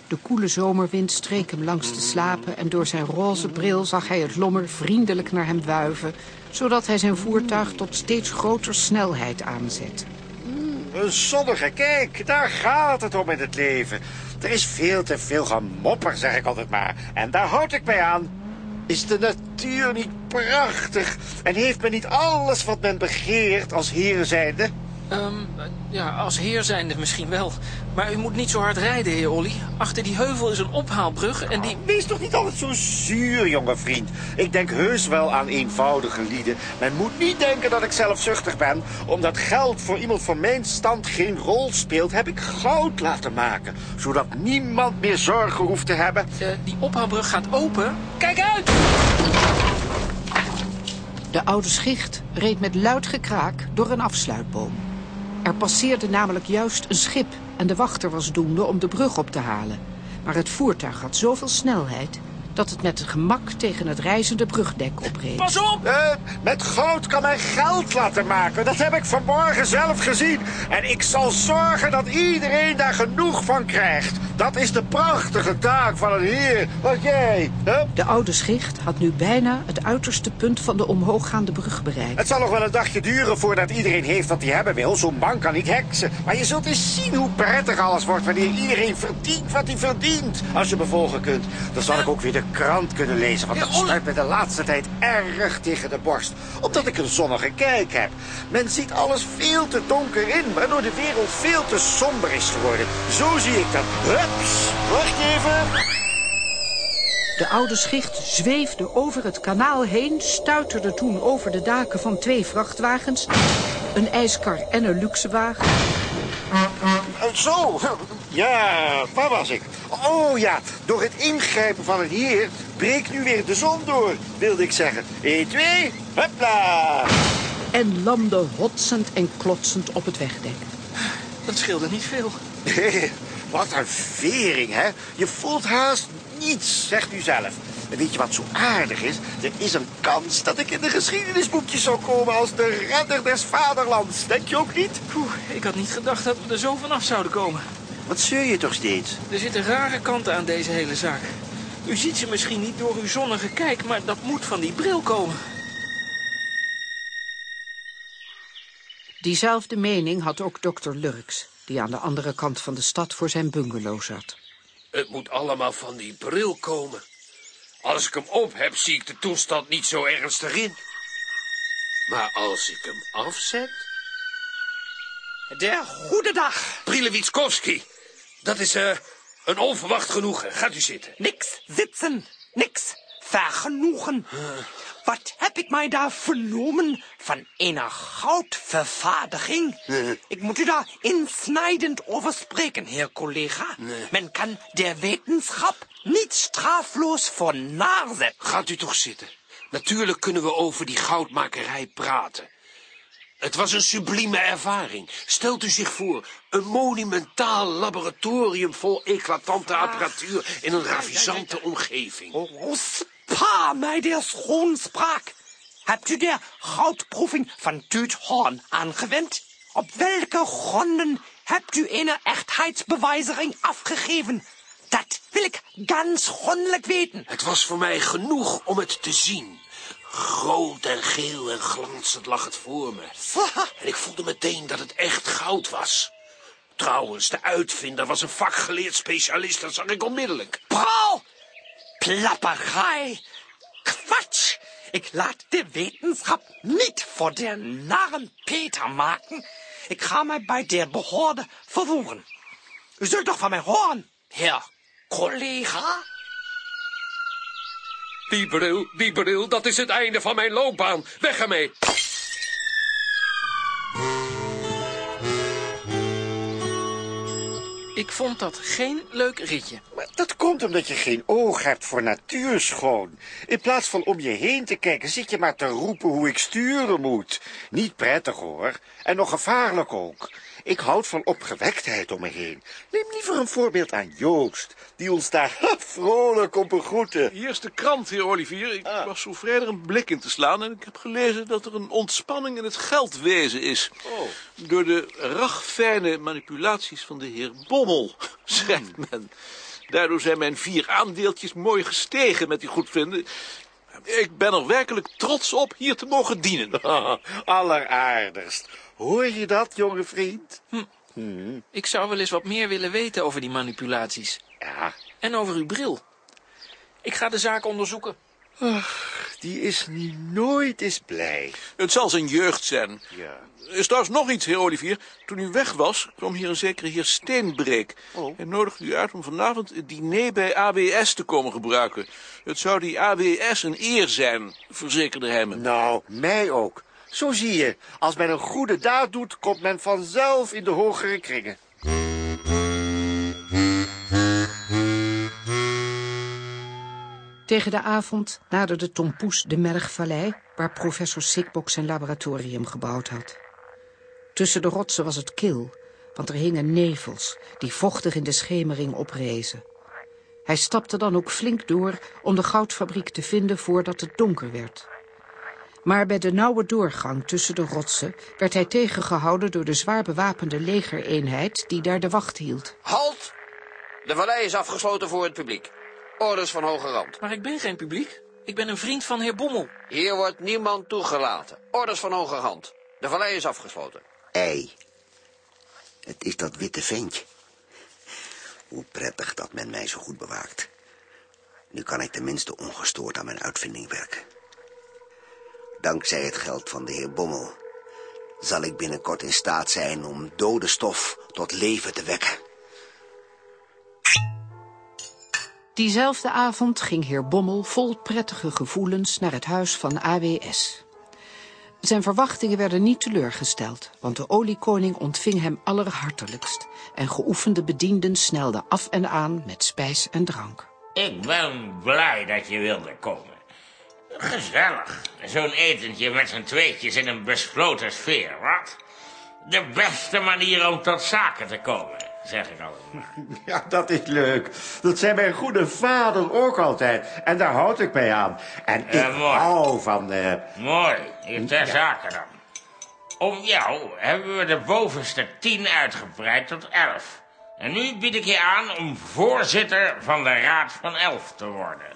De koele zomerwind streek hem langs de slapen... en door zijn roze bril zag hij het lommer vriendelijk naar hem wuiven... zodat hij zijn voertuig tot steeds groter snelheid aanzette. Een zonnige, kijk, daar gaat het om in het leven. Er is veel te veel gemopper, zeg ik altijd maar. En daar houd ik mij aan. Is de natuur niet prachtig? En heeft men niet alles wat men begeert als heer zijnde? Ehm, ja, als heer zijnde misschien wel. Maar u moet niet zo hard rijden, heer Olly. Achter die heuvel is een ophaalbrug en die... Wees toch niet altijd zo zuur, jonge vriend. Ik denk heus wel aan eenvoudige lieden. Men moet niet denken dat ik zelfzuchtig ben. Omdat geld voor iemand van mijn stand geen rol speelt... heb ik goud laten maken. Zodat niemand meer zorgen hoeft te hebben. Uh, die ophaalbrug gaat open. Kijk uit! De oude schicht reed met luid gekraak door een afsluitboom. Er passeerde namelijk juist een schip en de wachter was doende om de brug op te halen. Maar het voertuig had zoveel snelheid dat het met gemak tegen het reizende brugdek opreed. Pas op! Uh, met goud kan men geld laten maken. Dat heb ik vanmorgen zelf gezien. En ik zal zorgen dat iedereen daar genoeg van krijgt. Dat is de prachtige taak van een heer. Wat jij, hè? De oude schicht had nu bijna het uiterste punt van de omhooggaande brug bereikt. Het zal nog wel een dagje duren voordat iedereen heeft wat hij hebben wil. Zo'n man kan niet heksen. Maar je zult eens zien hoe prettig alles wordt wanneer iedereen verdient wat hij verdient. Als je bevolgen kunt, dan zal ik ook weer de krant kunnen lezen. Want dat stuit me de laatste tijd erg tegen de borst. Omdat ik een zonnige kijk heb. Men ziet alles veel te donker in, waardoor de wereld veel te somber is geworden. Zo zie ik dat. Hups, wacht even. De oude schicht zweefde over het kanaal heen, stuiterde toen over de daken van twee vrachtwagens, een ijskar en een luxewagen. Zo, ja, waar was ik? Oh ja, door het ingrijpen van een heer breekt nu weer de zon door, wilde ik zeggen. 1, 2, hopla! En landde hotsend en klotsend op het wegdek. Dat scheelde niet veel. Wat een vering, hè? Je voelt haast niets, zegt u zelf. En weet je wat zo aardig is? Er is een kans dat ik in de geschiedenisboekjes zou komen als de redder des vaderlands. Denk je ook niet? Oeh, ik had niet gedacht dat we er zo vanaf zouden komen. Wat zeur je toch steeds? Er zitten rare kanten aan deze hele zaak. U ziet ze misschien niet door uw zonnige kijk, maar dat moet van die bril komen. Diezelfde mening had ook dokter Lurks, die aan de andere kant van de stad voor zijn bungalow zat. Het moet allemaal van die bril komen. Als ik hem op heb, zie ik de toestand niet zo ernstig in. Maar als ik hem afzet... Der goedendag. Prilewitskowski, dat is uh, een onverwacht genoegen. Gaat u zitten. Niks zitten, niks vergenoegen. Wat heb ik mij daar vernomen van een goudvervaardiging? Ik moet u daar insnijdend over spreken, heer collega. Men kan der wetenschap niet strafloos voor naarzetten. Gaat u toch zitten. Natuurlijk kunnen we over die goudmakerij praten. Het was een sublieme ervaring. Stelt u zich voor, een monumentaal laboratorium vol eclatante apparatuur in een ravissante omgeving. Oh, spa mij der schoonspraak. Hebt u de goudproeving van Tuuthorn aangewend? Op welke gronden hebt u een echtheidsbewijzering afgegeven? Dat wil ik ganz grondelijk weten. Het was voor mij genoeg om het te zien. Groot en geel en glanzend lag het voor me. En ik voelde meteen dat het echt goud was. Trouwens, de uitvinder was een vakgeleerd specialist, dat zag ik onmiddellijk. Brouw! Plapperij! Quatsch! Ik laat de wetenschap niet voor de narren Peter maken. Ik ga mij bij de behoorde vervoeren. U zult toch van mij horen, heer collega? Die bril, die bril, dat is het einde van mijn loopbaan. Weg ermee. Ik vond dat geen leuk ritje. Maar dat komt omdat je geen oog hebt voor natuurschoon. In plaats van om je heen te kijken, zit je maar te roepen hoe ik sturen moet. Niet prettig hoor, en nog gevaarlijk ook. Ik houd van opgewektheid om me heen. Neem liever een voorbeeld aan Joost, die ons daar vrolijk komt begroeten. Hier is de krant, heer Olivier. Ik was zo vrij er een blik in te slaan... en ik heb gelezen dat er een ontspanning in het geldwezen is. Oh. Door de ragfijne manipulaties van de heer Bommel, schrijft men. Daardoor zijn mijn vier aandeeltjes mooi gestegen met die goedvinden. Ik ben er werkelijk trots op hier te mogen dienen. alleraardigst. Hoor je dat, jonge vriend? Hm. Ik zou wel eens wat meer willen weten over die manipulaties. Ja. En over uw bril. Ik ga de zaak onderzoeken. Ach, die is nu nooit eens blij. Het zal zijn jeugd zijn. Ja. Er is trouwens nog iets, heer Olivier. Toen u weg was, kwam hier een zekere heer Steenbreek. Oh. Hij nodigde u uit om vanavond het diner bij ABS te komen gebruiken. Het zou die ABS een eer zijn, verzekerde hij me. Nou, mij ook. Zo zie je, als men een goede daad doet, komt men vanzelf in de hogere kringen. Tegen de avond naderde Tom Poes de Mergvallei... waar professor Sikbok zijn laboratorium gebouwd had. Tussen de rotsen was het kil, want er hingen nevels... die vochtig in de schemering oprezen. Hij stapte dan ook flink door om de goudfabriek te vinden voordat het donker werd. Maar bij de nauwe doorgang tussen de rotsen werd hij tegengehouden door de zwaar bewapende legereenheid die daar de wacht hield. Halt! De vallei is afgesloten voor het publiek. Orders van hoge rand. Maar ik ben geen publiek. Ik ben een vriend van heer Bommel. Hier wordt niemand toegelaten. Orders van hoge hand. De vallei is afgesloten. Ei. Het is dat witte ventje. Hoe prettig dat men mij zo goed bewaakt. Nu kan ik tenminste ongestoord aan mijn uitvinding werken. Dankzij het geld van de heer Bommel zal ik binnenkort in staat zijn om dode stof tot leven te wekken. Diezelfde avond ging heer Bommel vol prettige gevoelens naar het huis van AWS. Zijn verwachtingen werden niet teleurgesteld, want de oliekoning ontving hem allerhartelijkst en geoefende bedienden snelden af en aan met spijs en drank. Ik ben blij dat je wilde komen. Gezellig. Zo'n etentje met z'n tweetjes in een besloten sfeer, wat? De beste manier om tot zaken te komen, zeg ik altijd. Ja, dat is leuk. Dat zei mijn goede vader ook altijd. En daar houd ik mij aan. En ik hou van... eh, Mooi, ter zake dan. Om jou hebben we de bovenste tien uitgebreid tot elf. En nu bied ik je aan om voorzitter van de Raad van Elf te worden.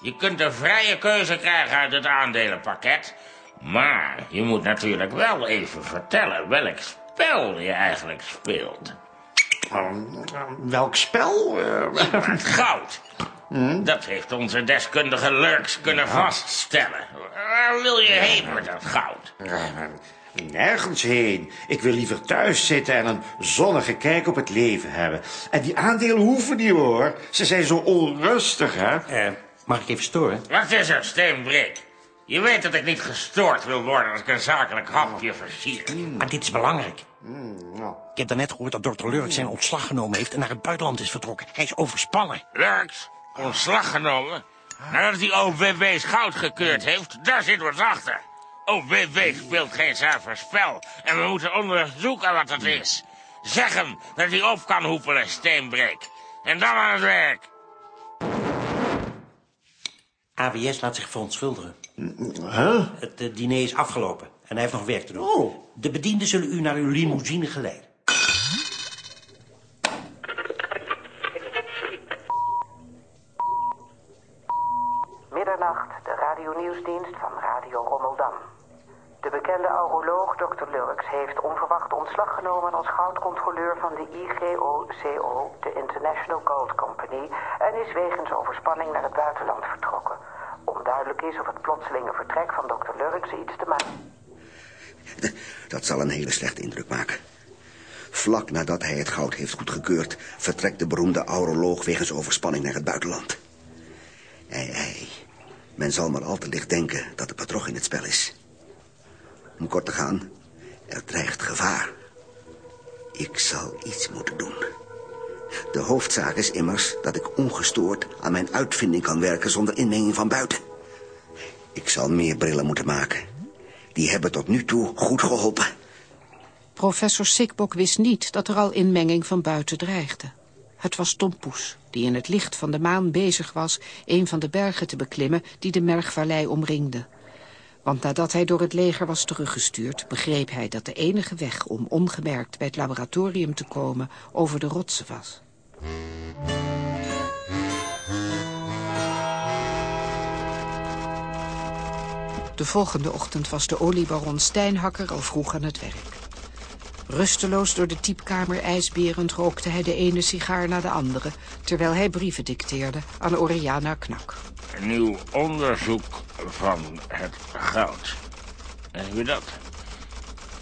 Je kunt een vrije keuze krijgen uit het aandelenpakket. Maar je moet natuurlijk wel even vertellen welk spel je eigenlijk speelt. Welk spel? Eh, Het goud. Dat heeft onze deskundige Lurks kunnen vaststellen. Waar wil je heen met dat goud? Nergens heen. Ik wil liever thuis zitten en een zonnige kijk op het leven hebben. En die aandelen hoeven niet hoor. Ze zijn zo onrustig, hè? Eh, mag ik even storen? Wat is er, Steenbreek? Je weet dat ik niet gestoord wil worden als ik een zakelijk hapje versier. Maar dit is belangrijk. nou. Ik heb daarnet gehoord dat dokter Lurk zijn ontslag genomen heeft... en naar het buitenland is vertrokken. Hij is overspannen. Lurks, ontslag genomen? Nadat hij OWW's goud gekeurd heeft, daar zit wat achter. OWW speelt geen zuiver spel en we moeten onderzoeken wat het is. Zeg hem dat hij op kan hoepelen, Steenbreek. En dan aan het werk. AWS laat zich verontschuldigen. Huh? Het eh, diner is afgelopen en hij heeft nog werk te doen. De bedienden zullen u naar uw limousine geleiden. Middernacht, de radionieuwsdienst van Radio Rommeldam. De bekende auroloog Dr. Lurks heeft onverwacht ontslag genomen als goudcontroleur van de IGOCO, de International Gold Company, en is wegens overspanning naar het buitenland vertrokken. Is of het plotselinge vertrek van Dr. Lurks iets te maken... Dat zal een hele slechte indruk maken. Vlak nadat hij het goud heeft goedgekeurd... vertrekt de beroemde auroloog wegens overspanning naar het buitenland. Ei, ei. Men zal maar al te licht denken dat er bedrog in het spel is. Om kort te gaan, er dreigt gevaar. Ik zal iets moeten doen. De hoofdzaak is immers dat ik ongestoord aan mijn uitvinding kan werken zonder inmenging van buiten. Ik zal meer brillen moeten maken. Die hebben tot nu toe goed geholpen. Professor Sikbok wist niet dat er al inmenging van buiten dreigde. Het was Tom Poes, die in het licht van de maan bezig was... een van de bergen te beklimmen die de Mergvallei omringde. Want nadat hij door het leger was teruggestuurd... begreep hij dat de enige weg om ongemerkt bij het laboratorium te komen... over de rotsen was. De volgende ochtend was de oliebaron Steinhakker al vroeg aan het werk. Rusteloos door de typkamer ijsberend rookte hij de ene sigaar na de andere... terwijl hij brieven dicteerde aan Oriana Knak. Een nieuw onderzoek van het goud. En u dat?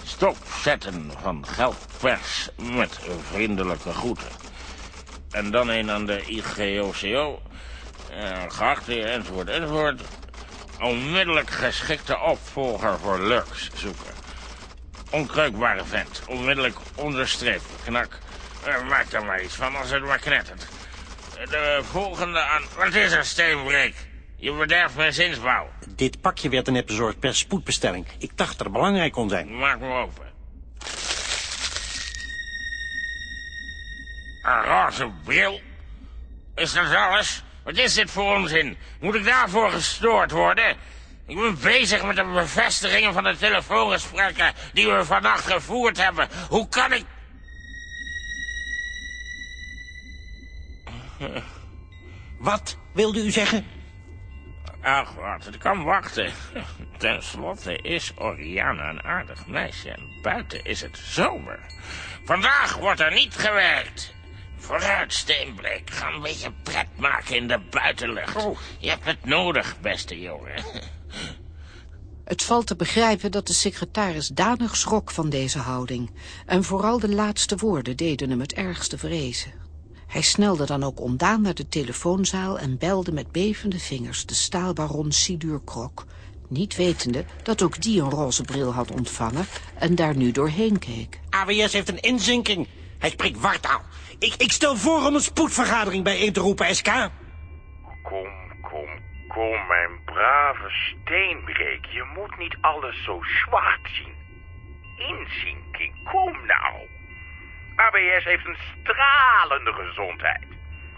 Stopzetten van geldpers met vriendelijke groeten. En dan een aan de IGOCO. Uh, geachte heer, enzovoort, enzovoort. Onmiddellijk geschikte opvolger voor Lurks zoeken. Onkreukbare vent. Onmiddellijk onderstrepen. Knak. Uh, maak er maar iets van als het maar knettert. De volgende aan... Wat is er, Steenbreek? Je bederft mijn zinsbouw. Dit pakje werd er net bezorgd per spoedbestelling. Ik dacht dat het belangrijk kon zijn. Maak me open. Een roze bril? Is dat alles? Wat is dit voor onzin? Moet ik daarvoor gestoord worden? Ik ben bezig met de bevestigingen van de telefoongesprekken die we vannacht gevoerd hebben. Hoe kan ik... Wat wilde u zeggen? Ach, wat, het kan wachten. Ten slotte is Oriana een aardig meisje en buiten is het zomer. Vandaag wordt er niet gewerkt. Vooruit, Steenblik. Ga een beetje pret maken in de buitenlucht. Oh. Je hebt het nodig, beste jongen. Het valt te begrijpen dat de secretaris danig schrok van deze houding. En vooral de laatste woorden deden hem het ergste vrezen. Hij snelde dan ook ondaan naar de telefoonzaal en belde met bevende vingers de staalbaron Sidur Krok, niet wetende dat ook die een roze bril had ontvangen en daar nu doorheen keek. AWS heeft een inzinking. Hij spreekt wartaal. Ik, ik stel voor om een spoedvergadering bijeen te roepen, SK. Kom, kom, kom, mijn brave steenbreek. Je moet niet alles zo zwart zien. Inzinking, kom nou. ABS heeft een stralende gezondheid.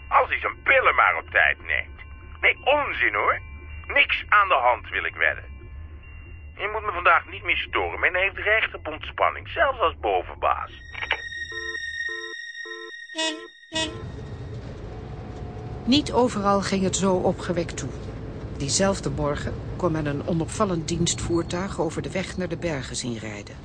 Als hij zijn pillen maar op tijd neemt. Nee, onzin hoor. Niks aan de hand wil ik wedden. Je moet me vandaag niet meer storen. Men heeft recht op ontspanning, zelfs als bovenbaas. Niet overal ging het zo opgewekt toe. Diezelfde morgen kon men een onopvallend dienstvoertuig over de weg naar de bergen zien rijden.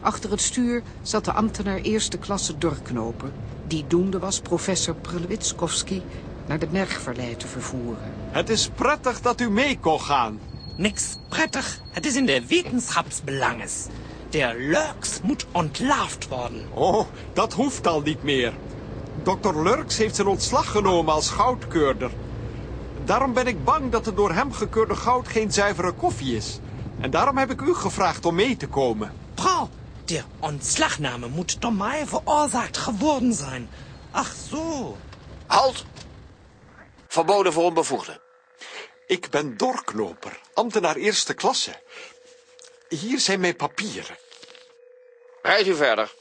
Achter het stuur zat de ambtenaar eerste klasse Dorknoper... die doende was professor Prlewitskowski naar de Mergvallei te vervoeren. Het is prettig dat u mee kon gaan. Niks prettig. Het is in de wetenschapsbelanges. Der Lurks moet ontlaafd worden. Oh, dat hoeft al niet meer. Dr. Lurks heeft zijn ontslag genomen als goudkeurder. Daarom ben ik bang dat het door hem gekeurde goud geen zuivere koffie is. En daarom heb ik u gevraagd om mee te komen. Paul, de ontslagname moet door mij veroorzaakt geworden zijn. Ach zo. Halt! Verboden voor onbevoegden. Ik ben doorknoper, ambtenaar eerste klasse. Hier zijn mijn papieren. Rijd u verder.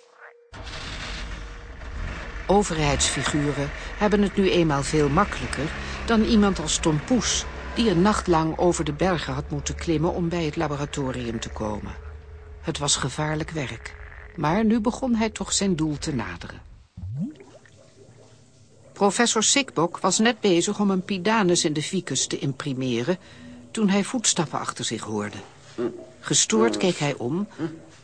Overheidsfiguren hebben het nu eenmaal veel makkelijker dan iemand als Tom Poes... die een nacht lang over de bergen had moeten klimmen om bij het laboratorium te komen. Het was gevaarlijk werk, maar nu begon hij toch zijn doel te naderen. Professor Sikbok was net bezig om een pidanus in de ficus te imprimeren... toen hij voetstappen achter zich hoorde. Gestoord keek hij om,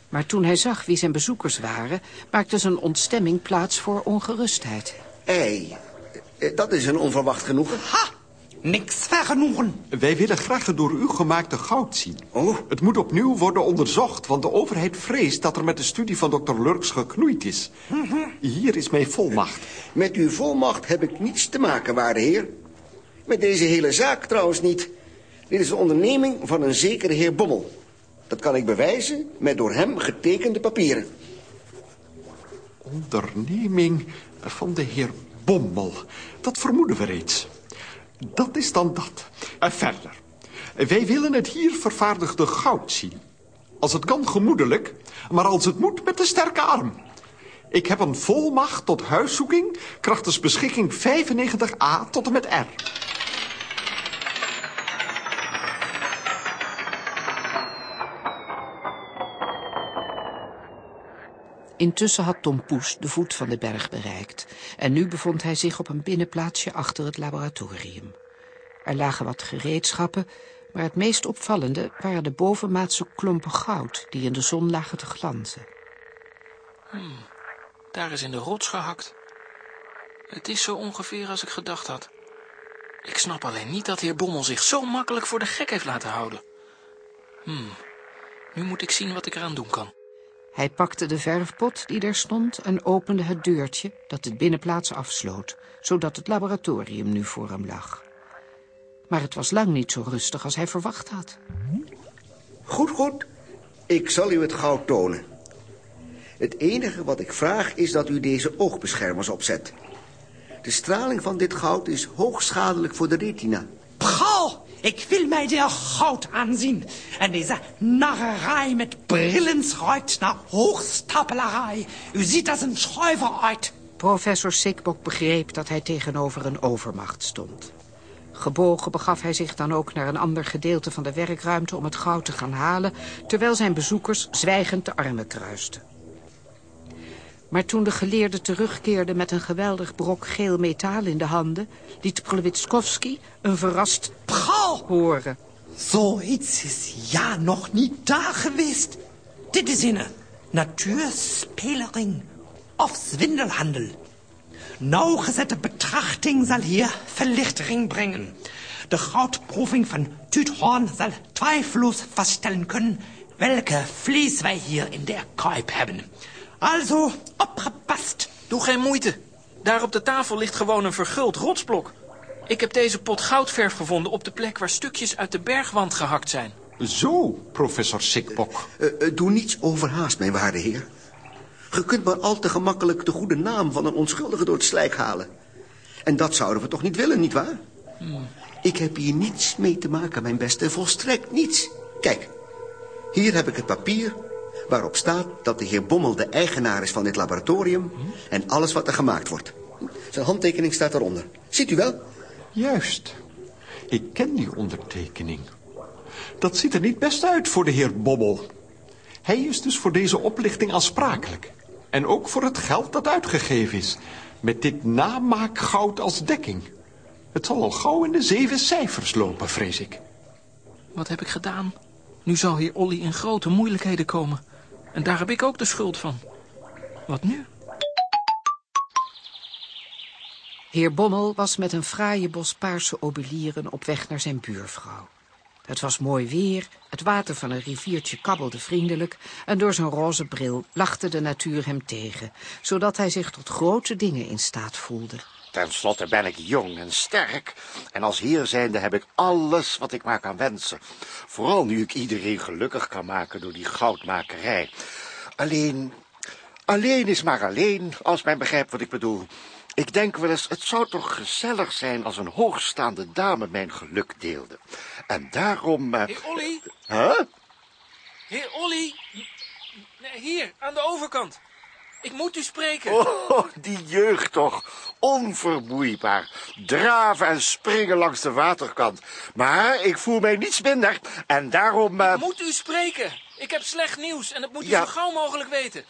maar toen hij zag wie zijn bezoekers waren... maakte zijn ontstemming plaats voor ongerustheid. Hé, dat is een onverwacht genoegen. Ha! Niks vergenoegen. Wij willen graag het door u gemaakte goud zien. Oh? Het moet opnieuw worden onderzocht, want de overheid vreest dat er met de studie van dokter Lurks geknoeid is. Hier is mijn volmacht. Met uw volmacht heb ik niets te maken, waarde heer. Met deze hele zaak trouwens niet. Dit is een onderneming van een zekere heer Bommel. Dat kan ik bewijzen met door hem getekende papieren. Onderneming van de heer Bommel. Dat vermoeden we reeds. Dat is dan dat. En verder. Wij willen het hier vervaardigde goud zien. Als het kan gemoedelijk, maar als het moet met de sterke arm. Ik heb een volmacht tot huiszoeking krachtens beschikking 95a tot en met R. Intussen had Tom Poes de voet van de berg bereikt en nu bevond hij zich op een binnenplaatsje achter het laboratorium. Er lagen wat gereedschappen, maar het meest opvallende waren de bovenmaatse klompen goud die in de zon lagen te glanzen. Hmm, daar is in de rots gehakt. Het is zo ongeveer als ik gedacht had. Ik snap alleen niet dat heer Bommel zich zo makkelijk voor de gek heeft laten houden. Hmm, nu moet ik zien wat ik eraan doen kan. Hij pakte de verfpot die daar stond en opende het deurtje dat de binnenplaats afsloot, zodat het laboratorium nu voor hem lag. Maar het was lang niet zo rustig als hij verwacht had. Goed, goed. Ik zal u het goud tonen. Het enige wat ik vraag is dat u deze oogbeschermers opzet. De straling van dit goud is hoogst schadelijk voor de retina. Paul, ik wil mij der goud aanzien. En deze narrerij met brillen ruikt naar hoogstapelarij. U ziet als een schuiver uit. Professor Sikbok begreep dat hij tegenover een overmacht stond. Gebogen begaf hij zich dan ook naar een ander gedeelte van de werkruimte om het goud te gaan halen, terwijl zijn bezoekers zwijgend de armen kruisten. Maar toen de geleerde terugkeerde met een geweldig brok geel metaal in de handen, liet Plewitskowski een verrast Paul horen. Zoiets is ja nog niet daar geweest. Dit is een natuurspelering of zwindelhandel. Nauwgezette betrachting zal hier verlichting brengen. De goudproeving van Tuthorn zal twijfelloos vaststellen kunnen welke vlees wij hier in der kuip hebben. Also, opgepast. Doe geen moeite. Daar op de tafel ligt gewoon een verguld rotsblok. Ik heb deze pot goudverf gevonden op de plek waar stukjes uit de bergwand gehakt zijn. Zo, professor Sikbok. Uh, uh, doe niets overhaast, mijn waarde heer. Je kunt maar al te gemakkelijk de goede naam van een onschuldige door het slijk halen. En dat zouden we toch niet willen, nietwaar? Hmm. Ik heb hier niets mee te maken, mijn beste, volstrekt niets. Kijk, hier heb ik het papier waarop staat dat de heer Bommel de eigenaar is van dit laboratorium... en alles wat er gemaakt wordt. Zijn handtekening staat eronder. Ziet u wel? Juist. Ik ken die ondertekening. Dat ziet er niet best uit voor de heer Bommel. Hij is dus voor deze oplichting aansprakelijk. En ook voor het geld dat uitgegeven is. Met dit namaakgoud als dekking. Het zal al gauw in de zeven cijfers lopen, vrees ik. Wat heb ik gedaan? Nu zal heer Olly in grote moeilijkheden komen. En daar heb ik ook de schuld van. Wat nu? Heer Bommel was met een fraaie bos paarse obilieren op weg naar zijn buurvrouw. Het was mooi weer, het water van een riviertje kabbelde vriendelijk... en door zijn roze bril lachte de natuur hem tegen... zodat hij zich tot grote dingen in staat voelde. Ten slotte ben ik jong en sterk. En als heer zijnde heb ik alles wat ik maar kan wensen. Vooral nu ik iedereen gelukkig kan maken door die goudmakerij. Alleen, alleen is maar alleen, als men begrijpt wat ik bedoel. Ik denk wel eens, het zou toch gezellig zijn als een hoogstaande dame mijn geluk deelde. En daarom... Uh... Heer Olly? Huh? Heer Olly? Hier, aan de overkant. Ik moet u spreken. Oh, die jeugd toch. Onvermoeibaar. Draven en springen langs de waterkant. Maar ik voel mij niets minder. En daarom... Uh... Ik moet u spreken. Ik heb slecht nieuws en dat moet u Ja. zo gauw mogelijk weten.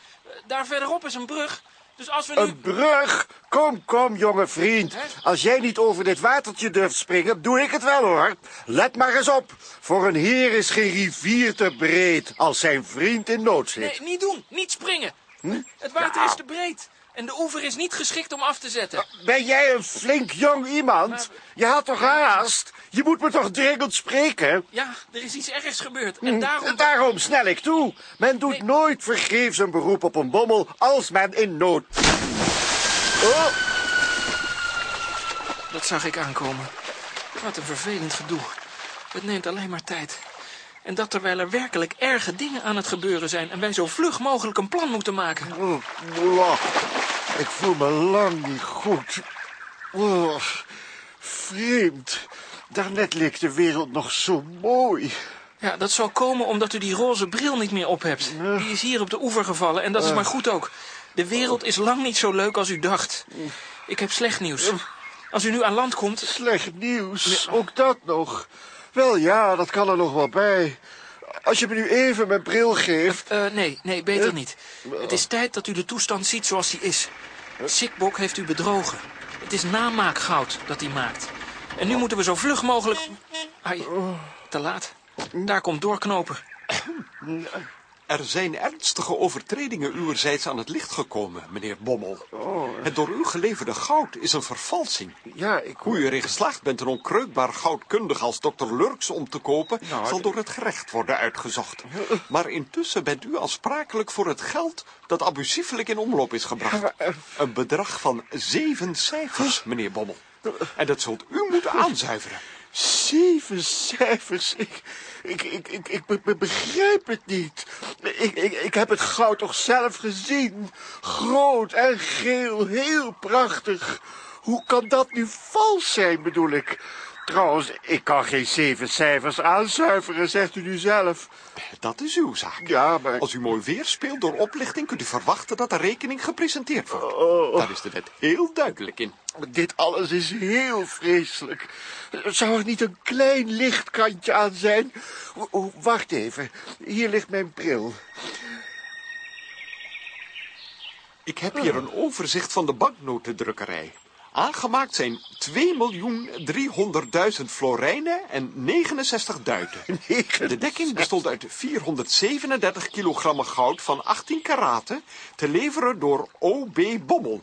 Daar verderop is een brug. Dus als we nu... Een brug? Kom, kom, jonge vriend. Als jij niet over dit watertje durft springen, doe ik het wel, hoor. Let maar eens op. Voor een heer is geen rivier te breed als zijn vriend in nood zit. Nee, niet doen. Niet springen. Hm? Het water Ja. is te breed. En de oever is niet geschikt om af te zetten. Ben jij een flink jong iemand? Je had toch haast? Je moet me toch dringend spreken? Ja, er is iets ergs gebeurd. Hm, En daarom... Daarom snel ik toe. Men doet nooit vergeefs een beroep op een bommel als men in nood... Oh, Dat zag ik aankomen. Wat een vervelend gedoe. Het neemt alleen maar tijd. En dat terwijl er werkelijk erge dingen aan het gebeuren zijn... en wij zo vlug mogelijk een plan moeten maken. oh. Ik voel me lang niet goed. Oh, vreemd. Daarnet leek de wereld nog zo mooi. Ja, dat zal komen omdat u die roze bril niet meer op hebt. Die is hier op de oever gevallen en dat is maar goed ook. De wereld is lang niet zo leuk als u dacht. Ik heb slecht nieuws. Als u nu aan land komt... Slecht nieuws? Ook dat nog? Wel ja, dat kan er nog wel bij. Als je me nu even mijn bril geeft... Uh, nee, nee, beter niet. Het is tijd dat u de toestand ziet zoals die is. Sikbok heeft u bedrogen. Het is namaakgoud dat hij maakt. En nu moeten we zo vlug mogelijk... Ai, te laat. Daar komt doorknopen. Er zijn ernstige overtredingen uwerzijds aan het licht gekomen, meneer Bommel. Het door u geleverde goud is een vervalsing. Ja, ik... Hoe u erin geslaagd bent een onkreukbaar goudkundige als dokter Lurks om te kopen... zal door het gerecht worden uitgezocht. Maar intussen bent u aansprakelijk voor het geld dat abusiefelijk in omloop is gebracht. Een bedrag van zeven cijfers, meneer Bommel. En dat zult u moeten aanzuiveren. Zeven cijfers? Ik, ik, ik, ik, ik begrijp het niet. Ik, ik, ik heb het goud toch zelf gezien. Groot en geel, heel prachtig. Hoe kan dat nu vals zijn, bedoel ik? Trouwens, ik kan geen zeven cijfers aanzuiveren, zegt u nu zelf. Dat is uw zaak. Ja, maar... Als u mooi weer speelt door oplichting, kunt u verwachten dat de rekening gepresenteerd wordt. Oh. Daar is de wet heel duidelijk in. Dit alles is heel vreselijk. Zou er niet een klein lichtkantje aan zijn? wacht even, hier ligt mijn bril. Ik heb hier een overzicht van de banknotendrukkerij. Aangemaakt zijn 2.300.000 florijnen en 69 duiten. De dekking bestond uit 437 kilogram goud van 18 karaten, te leveren door O.B. Bommel.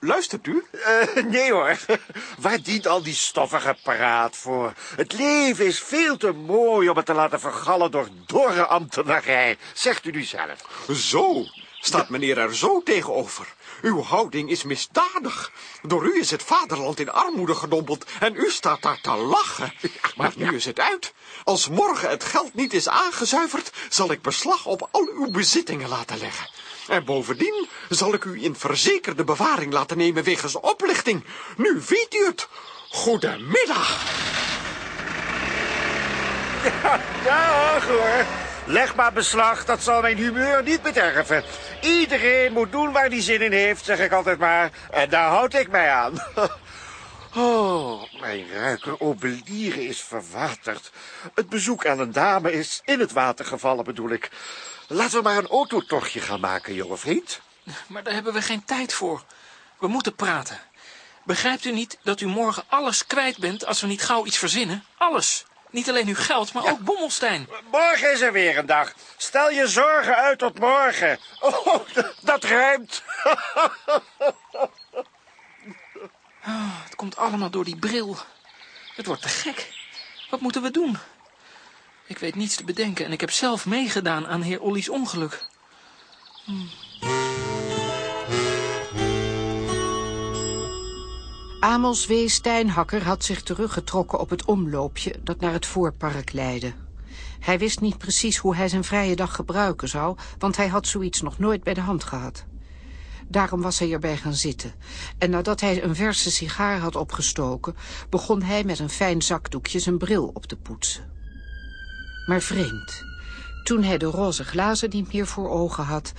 Luistert u? Uh, nee hoor, waar dient al die stoffige paraat voor? Het leven is veel te mooi om het te laten vergallen door dorre ambtenarij, zegt u nu zelf. Zo, staat meneer er zo tegenover. Uw houding is misdadig. Door u is het vaderland in armoede gedompeld en u staat daar te lachen. Maar nu is het uit. Als morgen het geld niet is aangezuiverd, zal ik beslag op al uw bezittingen laten leggen. En bovendien zal ik u in verzekerde bewaring laten nemen wegens oplichting. Nu weet u het. Goedemiddag. Ja, dag hoor. Leg maar beslag, dat zal mijn humeur niet bederven. Iedereen moet doen waar hij zin in heeft, zeg ik altijd maar. En daar houd ik mij aan. Oh, mijn ruiker obelieren is verwaterd. Het bezoek aan een dame is in het water gevallen, bedoel ik. Laten we maar een autotochtje gaan maken, jonge vriend. Maar daar hebben we geen tijd voor. We moeten praten. Begrijpt u niet dat u morgen alles kwijt bent als we niet gauw iets verzinnen? Alles. Niet alleen uw geld, maar ook Bommelstein. Morgen is er weer een dag. Stel je zorgen uit tot morgen. Oh, dat ruimt. Oh, het komt allemaal door die bril. Het wordt te gek. Wat moeten we doen? Ik weet niets te bedenken en ik heb zelf meegedaan aan heer Olly's ongeluk. Hm. Amos W. Steinhakker had zich teruggetrokken op het omloopje dat naar het voorpark leidde. Hij wist niet precies hoe hij zijn vrije dag gebruiken zou, want hij had zoiets nog nooit bij de hand gehad. Daarom was hij erbij gaan zitten. En nadat hij een verse sigaar had opgestoken, begon hij met een fijn zakdoekje zijn bril op te poetsen. Maar vreemd. Toen hij de roze glazen niet meer voor ogen had,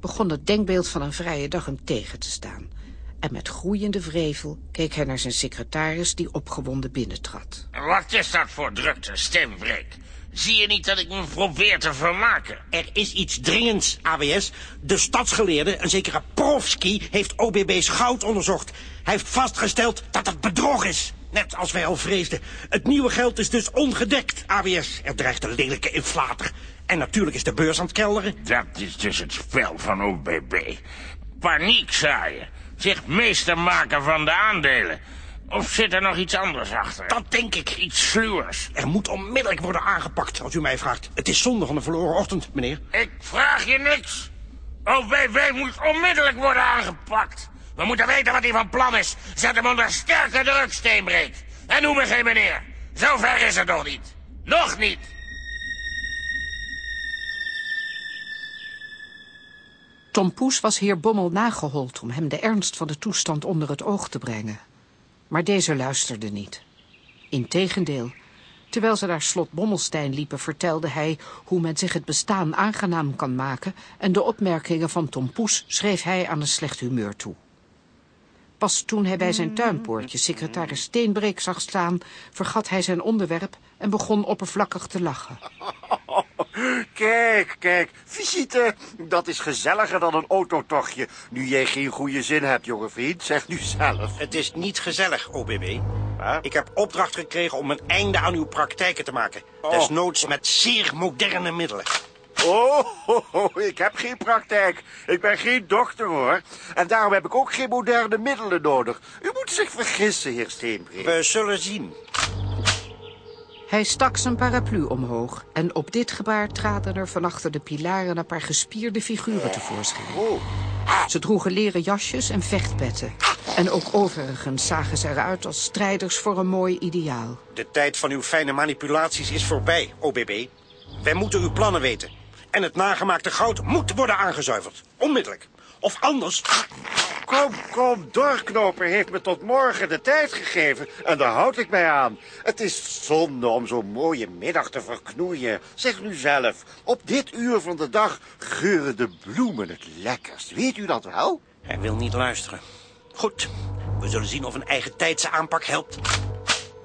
begon het denkbeeld van een vrije dag hem tegen te staan en met groeiende vrevel keek hij naar zijn secretaris die opgewonden binnentrad. Wat is dat voor drukte, stembreek? Zie je niet dat ik me probeer te vermaken? Er is iets dringends, AWS. De stadsgeleerde, een zekere Profski, heeft OBB's goud onderzocht. Hij heeft vastgesteld dat het bedrog is. Net als wij al vreesden. Het nieuwe geld is dus ongedekt, AWS. Er dreigt een lelijke inflator. En natuurlijk is de beurs aan het kelderen. Dat is dus het spel van OBB. Paniek zaaien zich meester maken van de aandelen. Of zit er nog iets anders achter? Dat denk ik. Iets sluwers. Er moet onmiddellijk worden aangepakt, als u mij vraagt. Het is zonde van de verloren ochtend, meneer. Ik vraag je niks. OBW moet onmiddellijk worden aangepakt. We moeten weten wat hij van plan is. Zet hem onder sterke druk, Steenbreek. En noem me geen meneer. Zover is het nog niet. Nog niet. Tom Poes was heer Bommel nagehold om hem de ernst van de toestand onder het oog te brengen. Maar deze luisterde niet. Integendeel, Terwijl ze naar slot Bommelstein liepen, vertelde hij hoe men zich het bestaan aangenaam kan maken en de opmerkingen van Tom Poes schreef hij aan een slecht humeur toe. Pas toen hij bij zijn tuinpoortje secretaris Steenbreek zag staan, vergat hij zijn onderwerp en begon oppervlakkig te lachen. Kijk, kijk, visite, dat is gezelliger dan een autotochtje. Nu jij geen goede zin hebt, jonge vriend, zeg nu zelf. Het is niet gezellig, OBB. Ik heb opdracht gekregen om een einde aan uw praktijken te maken. Desnoods met zeer moderne middelen. Oh, ho, ho, ik heb geen praktijk. Ik ben geen dokter, hoor. En daarom heb ik ook geen moderne middelen nodig. U moet zich vergissen, heer Steenbreek. We zullen zien. Hij stak zijn paraplu omhoog en op dit gebaar traden er van achter de pilaren een paar gespierde figuren tevoorschijn. Ze droegen leren jasjes en vechtpetten. En ook overigens zagen ze eruit als strijders voor een mooi ideaal. De tijd van uw fijne manipulaties is voorbij, OBB. Wij moeten uw plannen weten. En het nagemaakte goud moet worden aangezuiverd. Onmiddellijk. Of anders... Kom, kom, doorknoper heeft me tot morgen de tijd gegeven en daar houd ik mij aan. Het is zonde om zo'n mooie middag te verknoeien. Zeg nu zelf, op dit uur van de dag geuren de bloemen het lekkerst. Weet u dat wel? Hij wil niet luisteren. Goed, we zullen zien of een eigen tijdse aanpak helpt.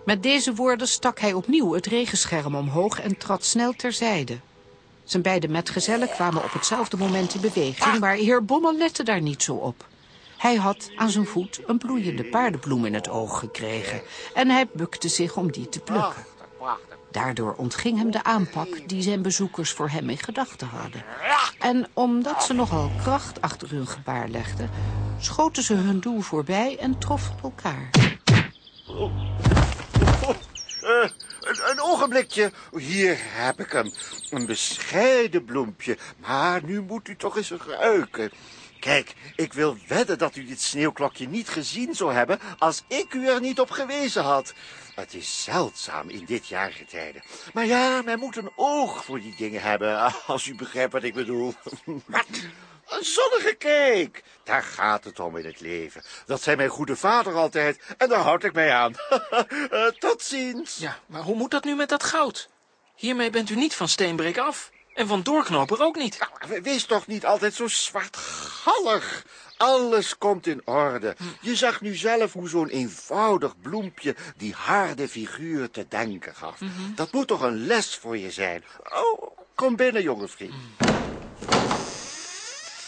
Met deze woorden stak hij opnieuw het regenscherm omhoog en trad snel terzijde. Zijn beide metgezellen kwamen op hetzelfde moment in beweging, maar heer Bommel lette daar niet zo op. Hij had aan zijn voet een bloeiende paardenbloem in het oog gekregen en hij bukte zich om die te plukken. Daardoor ontging hem de aanpak die zijn bezoekers voor hem in gedachten hadden. En omdat ze nogal kracht achter hun gebaar legden, schoten ze hun doel voorbij en troffen elkaar. Eh, een, ogenblikje. Hier heb ik hem. Een bescheiden bloempje. Maar nu moet u toch eens ruiken. Kijk, ik wil wedden dat u dit sneeuwklokje niet gezien zou hebben... als ik u er niet op gewezen had. Het is zeldzaam in dit jaargetijde. Maar ja, men moet een oog voor die dingen hebben... als u begrijpt wat ik bedoel. Wat? Een zonnige kijk. Daar gaat het om in het leven. Dat zei mijn goede vader altijd. En daar houd ik mij aan. Eh, tot ziens. Ja, maar hoe moet dat nu met dat goud? Hiermee bent u niet van Steenbreek af. En van Doorknoper ook niet. Nou, wees toch niet altijd zo zwartgallig. Alles komt in orde. Je zag nu zelf hoe zo'n eenvoudig bloempje die harde figuur te denken gaf. Dat moet toch een les voor je zijn. Oh, kom binnen, jonge vriend.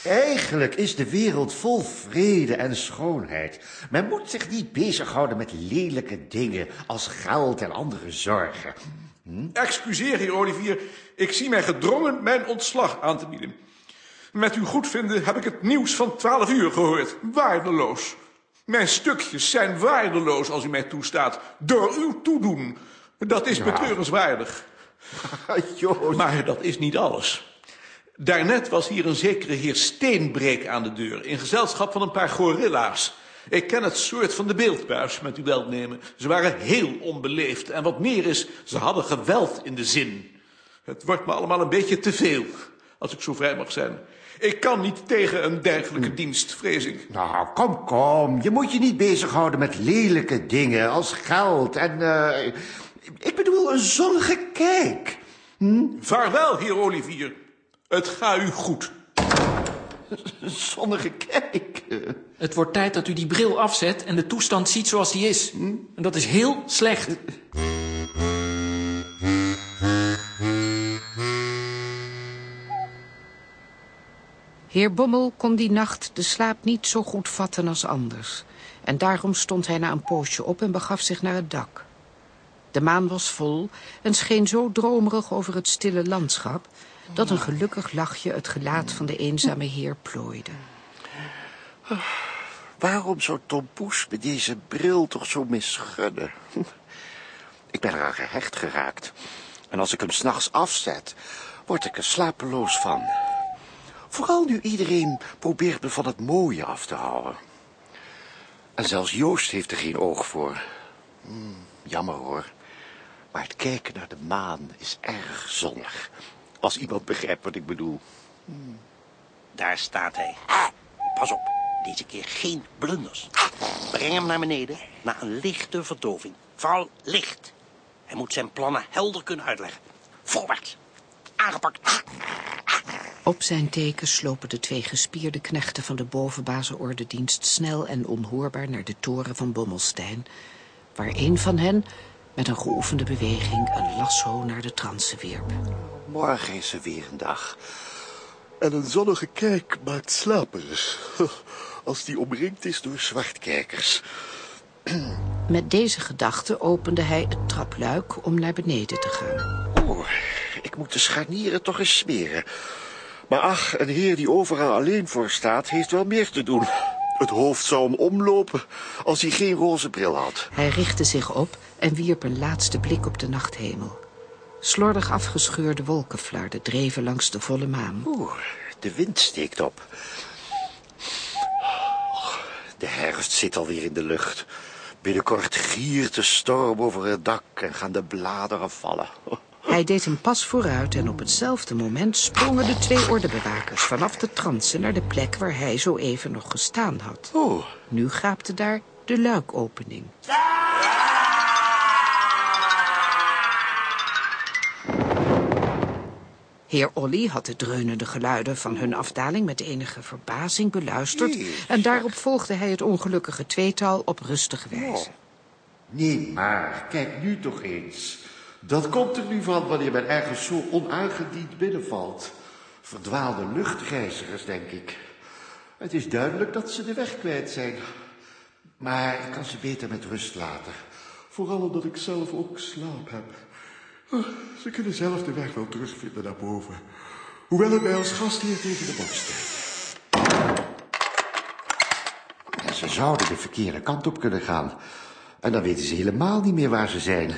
Eigenlijk is de wereld vol vrede en schoonheid. Men moet zich niet bezighouden met lelijke dingen als geld en andere zorgen. Excuseer, heer Olivier. Ik zie mij gedrongen mijn ontslag aan te bieden. Met uw goedvinden heb ik het nieuws van twaalf uur gehoord. Waardeloos. Mijn stukjes zijn waardeloos als u mij toestaat. Door uw toedoen. Dat is Ja. betreurenswaardig. Maar dat is niet alles. Daarnet was hier een zekere heer Steenbreek aan de deur... in gezelschap van een paar gorilla's. Ik ken het soort van de beeldbuis, met uw welnemen. Ze waren heel onbeleefd. En wat meer is, ze hadden geweld in de zin. Het wordt me allemaal een beetje te veel, als ik zo vrij mag zijn. Ik kan niet tegen een dergelijke dienst, vrees ik. Nou, kom, kom. Je moet je niet bezighouden met lelijke dingen als geld en... eh, ik bedoel, een zonnige kijk. Vaarwel, heer Olivier. Het gaat u goed. Zonnige kijk. Het wordt tijd dat u die bril afzet en de toestand ziet zoals die is. En dat is heel slecht. Heer Bommel kon die nacht de slaap niet zo goed vatten als anders. En daarom stond hij na een poosje op en begaf zich naar het dak. De maan was vol en scheen zo dromerig over het stille landschap... dat een gelukkig lachje het gelaat van de eenzame heer plooide. Waarom zou Tom Poes met deze bril toch zo misgunnen? Ik ben eraan gehecht geraakt. En als ik hem s'nachts afzet, word ik er slapeloos van. Vooral nu iedereen probeert me van het mooie af te houden. En zelfs Joost heeft er geen oog voor. Hmm, jammer hoor. Maar het kijken naar de maan is erg zonnig. Als iemand begrijpt wat ik bedoel. Daar staat hij. Pas op, deze keer geen blunders. Breng hem naar beneden, naar een lichte verdoving. Vooral licht. Hij moet zijn plannen helder kunnen uitleggen. Voorwaarts. Aangepakt. Op zijn teken slopen de twee gespierde knechten van de bovenbazenordedienst snel en onhoorbaar naar de toren van Bommelstein, waar een van hen met een geoefende beweging een lasso naar de transen wierp. Morgen is er weer een dag. En een zonnige kijk maakt slaperig. Als die omringd is door zwartkijkers. Met deze gedachte opende hij het trapluik om naar beneden te gaan. Oh, ik moet de scharnieren toch eens smeren. Maar ach, een heer die overal alleen voor staat, heeft wel meer te doen. Het hoofd zou hem omlopen als hij geen roze bril had. Hij richtte zich op en wierp een laatste blik op de nachthemel. Slordig afgescheurde wolkenflarden dreven langs de volle maan. Oeh, de wind steekt op. De herfst zit alweer in de lucht. Binnenkort giert de storm over het dak en gaan de bladeren vallen. Hij deed een pas vooruit en op hetzelfde moment sprongen de twee ordebewakers vanaf de transen naar de plek waar hij zo even nog gestaan had. Oh. Nu gaapte daar de luikopening. Heer Olly had de dreunende geluiden van hun afdaling met enige verbazing beluisterd... en daarop volgde hij het ongelukkige tweetal op rustige wijze. Nee, maar kijk nu toch eens. Dat komt er nu van wanneer men ergens zo onaangediend binnenvalt. Verdwaalde luchtreizigers, denk ik. Het is duidelijk dat ze de weg kwijt zijn. Maar ik kan ze beter met rust laten. Vooral omdat ik zelf ook slaap heb. Oh, Ze kunnen zelf de weg wel terugvinden naar boven. Hoewel het mij als gastheer tegen de borst. Ze zouden de verkeerde kant op kunnen gaan. En dan weten ze helemaal niet meer waar ze zijn.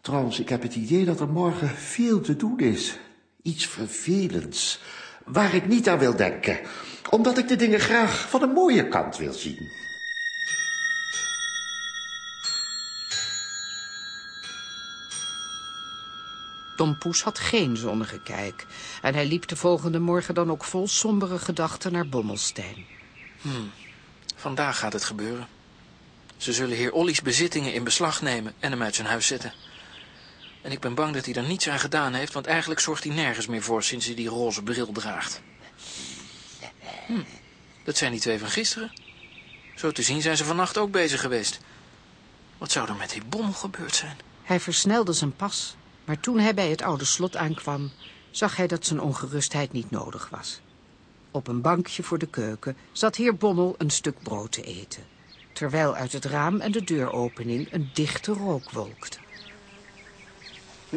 Trouwens, ik heb het idee dat er morgen veel te doen is. Iets vervelends. Waar ik niet aan wil denken. Omdat ik de dingen graag van een mooie kant wil zien. Tom Poes had geen zonnige kijk. En hij liep de volgende morgen dan ook vol sombere gedachten naar Bommelstein. Hmm. Vandaag gaat het gebeuren. Ze zullen heer Olly's bezittingen in beslag nemen en hem uit zijn huis zetten. En ik ben bang dat hij er niets aan gedaan heeft, want eigenlijk zorgt hij nergens meer voor sinds hij die roze bril draagt. Hm. Dat zijn die twee van gisteren. Zo te zien zijn ze vannacht ook bezig geweest. Wat zou er met die bommel gebeurd zijn? Hij versnelde zijn pas, maar toen hij bij het oude slot aankwam... zag hij dat zijn ongerustheid niet nodig was. Op een bankje voor de keuken zat heer Bommel een stuk brood te eten... terwijl uit het raam en de deuropening een dichte rook wolkte.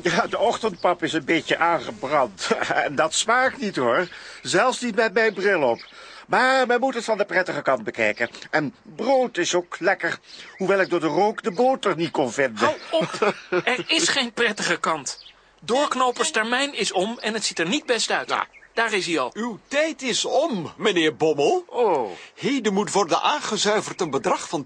Ja, de ochtendpap is een beetje aangebrand. En dat smaakt niet, hoor. Zelfs niet met mijn bril op. Maar men moet het van de prettige kant bekijken. En brood is ook lekker. Hoewel ik door de rook de boter niet kon vinden. Hou op! Er is geen prettige kant. Doorknoperstermijn is om en het ziet er niet best uit. Daar is hij al. Uw tijd is om, meneer Bommel. Oh. Heden moet worden aangezuiverd een bedrag van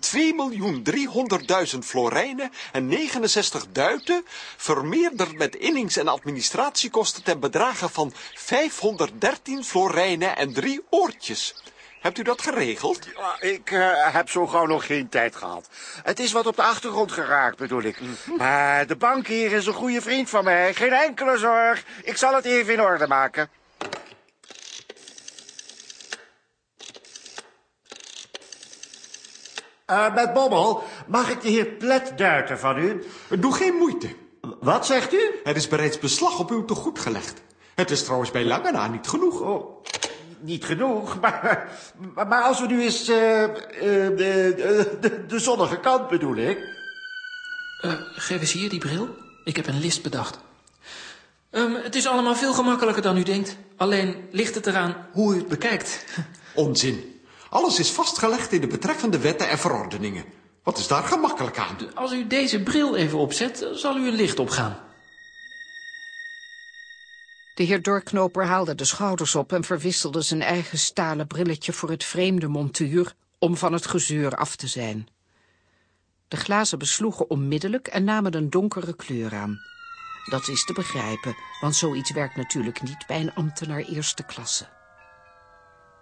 2.300.000 florijnen en 69 duiten, vermeerderd met innings- en administratiekosten ten bedrage van 513 florijnen en drie oortjes. Hebt u dat geregeld? Ja, ik eh, heb zo gauw nog geen tijd gehad. Het is wat op de achtergrond geraakt, bedoel ik. Maar de bankheer is een goede vriend van mij. Geen enkele zorg. Ik zal het even in orde maken. Eh, met Bommel, mag ik de heer Plet duiten van u? Doe geen moeite. Wat zegt u? Er is bereeds beslag op uw tegoed gelegd. Het is trouwens bij lange na niet genoeg. Oh, niet genoeg, maar, maar, als we nu eens... eh, eh, de, de, de zonnige kant bedoel ik. Eh, geef eens hier die bril. Ik heb een list bedacht. Ehm, het is allemaal veel gemakkelijker dan u denkt. Alleen ligt het eraan hoe u het bekijkt. Onzin. Alles is vastgelegd in de betreffende wetten en verordeningen. Wat is daar gemakkelijk aan? Als u deze bril even opzet, zal u een licht opgaan. De heer Doorknoper haalde de schouders op en verwisselde zijn eigen stalen brilletje voor het vreemde montuur om van het gezeur af te zijn. De glazen besloegen onmiddellijk en namen een donkere kleur aan. Dat is te begrijpen, want zoiets werkt natuurlijk niet bij een ambtenaar eerste klasse.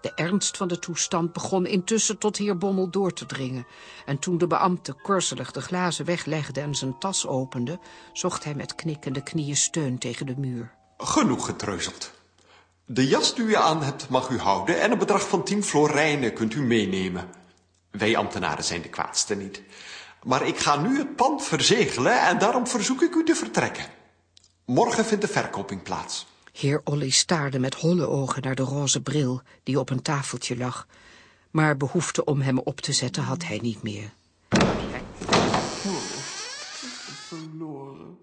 De ernst van de toestand begon intussen tot heer Bommel door te dringen. En toen de beambte korselig de glazen weglegde en zijn tas opende... zocht hij met knikkende knieën steun tegen de muur. Genoeg getreuzeld. De jas die u aan hebt mag u houden en een bedrag van tien florijnen kunt u meenemen. Wij ambtenaren zijn de kwaadste niet. Maar ik ga nu het pand verzegelen en daarom verzoek ik u te vertrekken. Morgen vindt de verkoping plaats. Heer Olly staarde met holle ogen naar de roze bril die op een tafeltje lag. Maar behoefte om hem op te zetten had hij niet meer.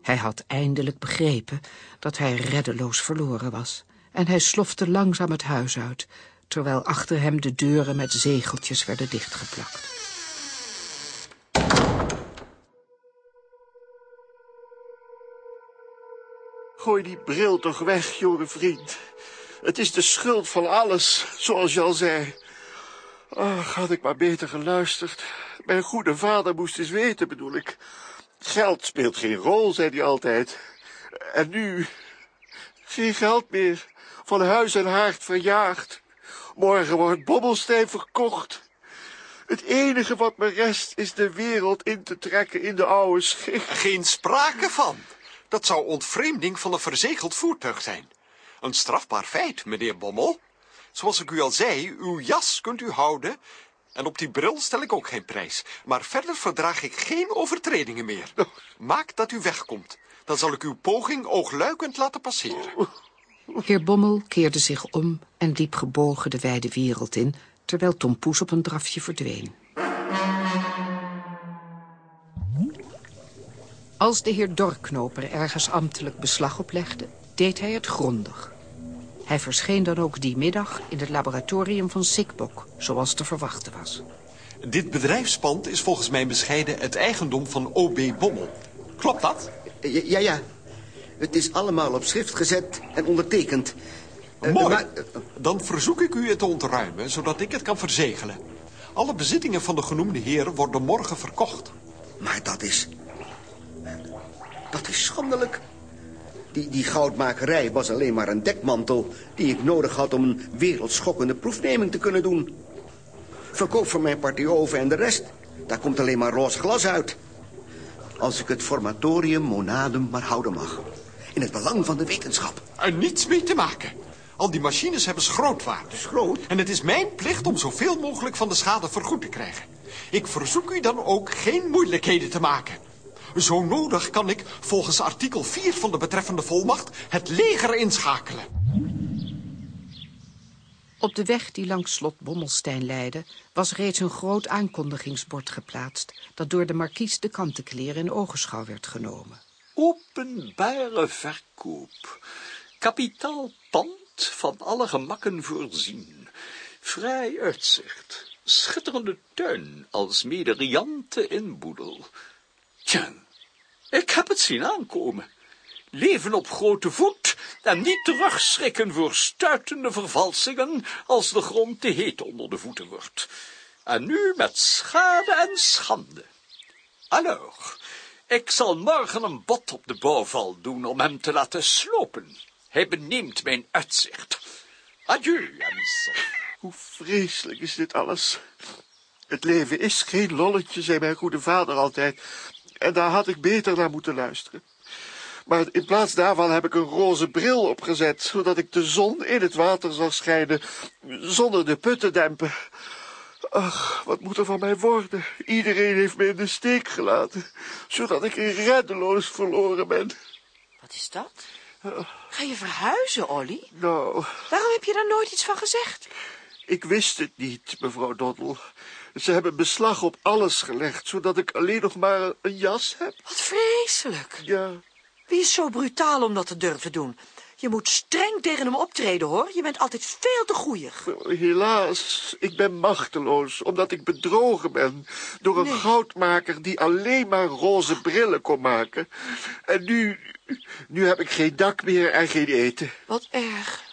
Hij had eindelijk begrepen dat hij reddeloos verloren was. En hij slofte langzaam het huis uit, terwijl achter hem de deuren met zegeltjes werden dichtgeplakt. Gooi die bril toch weg, jonge vriend. Het is de schuld van alles, zoals je al zei. Ach, had ik maar beter geluisterd. Mijn goede vader moest eens weten, bedoel ik. Geld speelt geen rol, zei hij altijd. En nu, geen geld meer. Van huis en haard verjaagd. Morgen wordt Bobbelstein verkocht. Het enige wat me rest is de wereld in te trekken in de oude schik. Geen sprake van. Dat zou ontvreemding van een verzegeld voertuig zijn. Een strafbaar feit, meneer Bommel. Zoals ik u al zei, uw jas kunt u houden. En op die bril stel ik ook geen prijs. Maar verder verdraag ik geen overtredingen meer. Maak dat u wegkomt. Dan zal ik uw poging oogluikend laten passeren. Heer Bommel keerde zich om en liep gebogen de wijde wereld in... terwijl Tom Poes op een drafje verdween. Als de heer Dorknoper ergens ambtelijk beslag oplegde, deed hij het grondig. Hij verscheen dan ook die middag in het laboratorium van Sikbok, zoals te verwachten was. Dit bedrijfspand is volgens mijn bescheiden het eigendom van O.B. Bommel. Klopt dat? Ja, ja. Het is allemaal op schrift gezet en ondertekend. Uh, Mooi. Maar, Dan verzoek ik u het te ontruimen, zodat ik het kan verzegelen. Alle bezittingen van de genoemde heer worden morgen verkocht. Maar dat is... Dat is schandelijk. Die, die goudmakerij was alleen maar een dekmantel... die ik nodig had om een wereldschokkende proefneming te kunnen doen. Verkoop van mijn partij over en de rest... daar komt alleen maar roze glas uit. Als ik het formatorium monadum maar houden mag. In het belang van de wetenschap. Er niets mee te maken. Al die machines hebben schrootwaarde. Schroot? En het is mijn plicht om zoveel mogelijk van de schade vergoed te krijgen. Ik verzoek u dan ook geen moeilijkheden te maken. Zo nodig kan ik, volgens artikel 4 van de betreffende volmacht, het leger inschakelen. Op de weg die langs slot Bommelstein leidde, was reeds een groot aankondigingsbord geplaatst, dat door de markies de kantenkleer in ogenschouw werd genomen. Openbare verkoop. Kapitaalpand van alle gemakken voorzien. Vrij uitzicht. Schitterende tuin als mede riante inboedel. Tja, ik heb het zien aankomen. Leven op grote voet en niet terugschrikken voor stuitende vervalsingen als de grond te heet onder de voeten wordt. En nu met schade en schande. Alors, ik zal morgen een bot op de bouwval doen om hem te laten slopen. Hij beneemt mijn uitzicht. Adieu, Jensel. Hoe vreselijk is dit alles. Het leven is geen lolletje, zei mijn goede vader altijd. En daar had ik beter naar moeten luisteren. Maar in plaats daarvan heb ik een roze bril opgezet, zodat ik de zon in het water zal schijnen, zonder de put te dempen. Ach, wat moet er van mij worden? Iedereen heeft me in de steek gelaten, zodat ik reddeloos verloren ben. Wat is dat? Ga je verhuizen, Olly? Nou... Waarom heb je daar nooit iets van gezegd? Ik wist het niet, mevrouw Doddle. Ze hebben beslag op alles gelegd, zodat ik alleen nog maar een jas heb. Wat vreselijk. Ja. Wie is zo brutaal om dat te durven doen? Je moet streng tegen hem optreden, hoor. Je bent altijd veel te goeig. Helaas, ik ben machteloos, omdat ik bedrogen ben door een Nee. goudmaker die alleen maar roze brillen kon maken. En nu, nu heb ik geen dak meer en geen eten. Wat erg.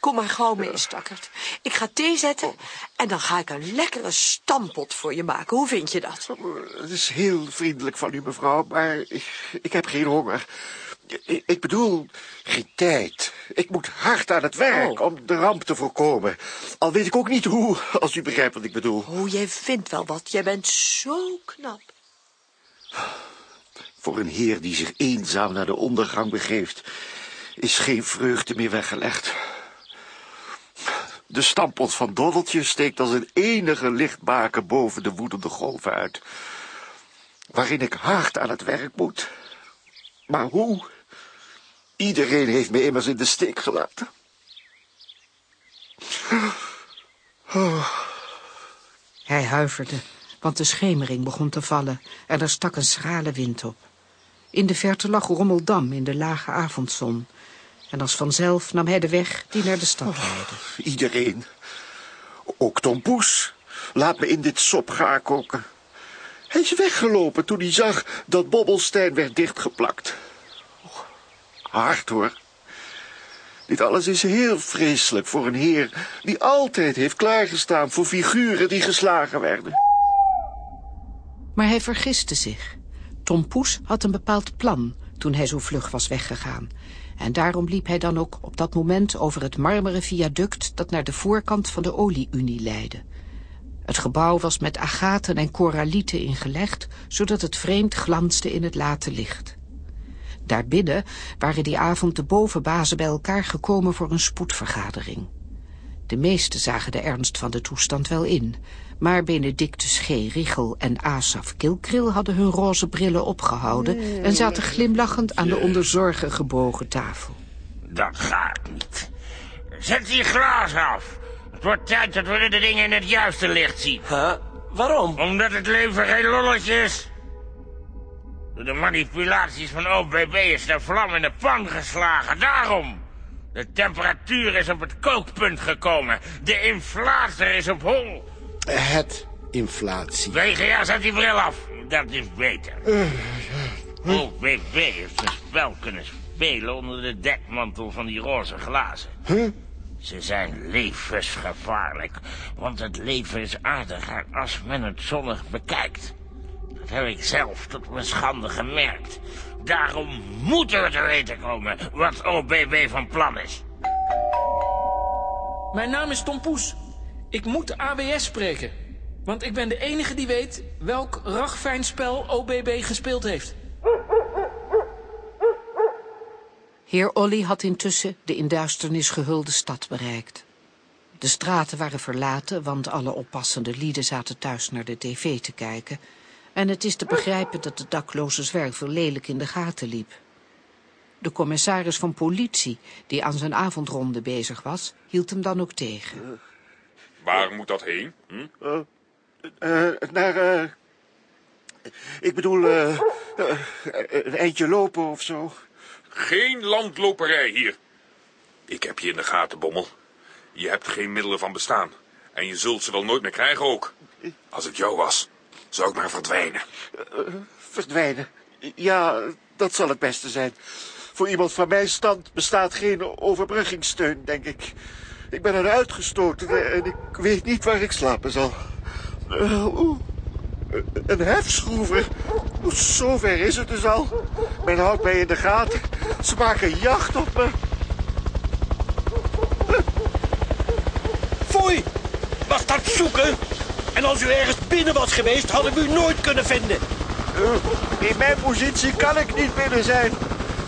Kom maar gauw mee, stakkerd. Ik ga thee zetten en dan ga ik een lekkere stampot voor je maken. Hoe vind je dat? Het is heel vriendelijk van u, mevrouw, maar ik, ik heb geen honger. Ik, bedoel, geen tijd. Ik moet hard aan het werk om de ramp te voorkomen. Al weet ik ook niet hoe, als u begrijpt wat ik bedoel. Oh, jij vindt wel wat. Jij bent zo knap. Voor een heer die zich eenzaam naar de ondergang begeeft... is geen vreugde meer weggelegd. De stampot van Doddeltje steekt als een enige lichtbaken boven de woedende golven uit. Waarin ik hard aan het werk moet. Maar hoe? Iedereen heeft me immers in de steek gelaten. Hij huiverde, want de schemering begon te vallen en er stak een schrale wind op. In de verte lag Rommeldam in de lage avondzon. En als vanzelf nam hij de weg die naar de stad leidde. Iedereen. Ook Tom Poes. Laat me in dit sop gaar koken. Hij is weggelopen toen hij zag dat Bobbelstein werd dichtgeplakt. Oh, hard hoor. Dit alles is heel vreselijk voor een heer die altijd heeft klaargestaan voor figuren die geslagen werden. Maar hij vergiste zich. Tom Poes had een bepaald plan toen hij zo vlug was weggegaan. En daarom liep hij dan ook op dat moment over het marmeren viaduct dat naar de voorkant van de olieunie leidde. Het gebouw was met agaten en koralieten ingelegd, zodat het vreemd glansde in het late licht. Daarbinnen waren die avond de bovenbazen bij elkaar gekomen voor een spoedvergadering. De meesten zagen de ernst van de toestand wel in, maar Benedictus G. Richel en Asaf Kilkril hadden hun roze brillen opgehouden en zaten glimlachend aan de onder zorgen gebogen tafel. Dat gaat niet. Zet die glaas af. Het wordt tijd dat we de dingen in het juiste licht zien. Huh? Waarom? Omdat het leven geen lolletje is. Door de manipulaties van OBB is de vlam in de pan geslagen. Daarom. De temperatuur is op het kookpunt gekomen. De inflatie is op hol. Het inflatie. VGA, zet die bril af. Dat is beter. OBB heeft een spel kunnen spelen onder de dekmantel van die roze glazen. Huh? Ze zijn levensgevaarlijk, want het leven is aardiger als men het zonnig bekijkt. Dat heb ik zelf tot mijn schande gemerkt. Daarom moeten we te weten komen wat OBB van plan is. Mijn naam is Tom Poes. Ik moet AWS spreken. Want ik ben de enige die weet welk ragfijn spel OBB gespeeld heeft. Heer Olly had intussen de in duisternis gehulde stad bereikt. De straten waren verlaten, want alle oppassende lieden zaten thuis naar de tv te kijken. En het is te begrijpen dat de dakloze zwerver lelijk in de gaten liep. De commissaris van politie, die aan zijn avondronde bezig was, hield hem dan ook tegen. Waar moet dat heen? Hm? Uh, uh, naar, uh, ik bedoel, een eindje lopen of zo. Geen landloperij hier. Ik heb je in de gaten, Bommel. Je hebt geen middelen van bestaan. En je zult ze wel nooit meer krijgen ook. Als het jou was, zou ik maar verdwijnen. verdwijnen? Ja, dat zal het beste zijn. Voor iemand van mijn stand bestaat geen overbruggingssteun, denk ik. Ik ben eruit gestoten en ik weet niet waar ik slapen zal. Uh, een hefschroever. Zover is het dus al. Men houdt mij in de gaten. Ze maken jacht op me. Foei! Was dat zoeken? En als u ergens binnen was geweest, hadden we u nooit kunnen vinden. Uh, in mijn positie kan ik niet binnen zijn.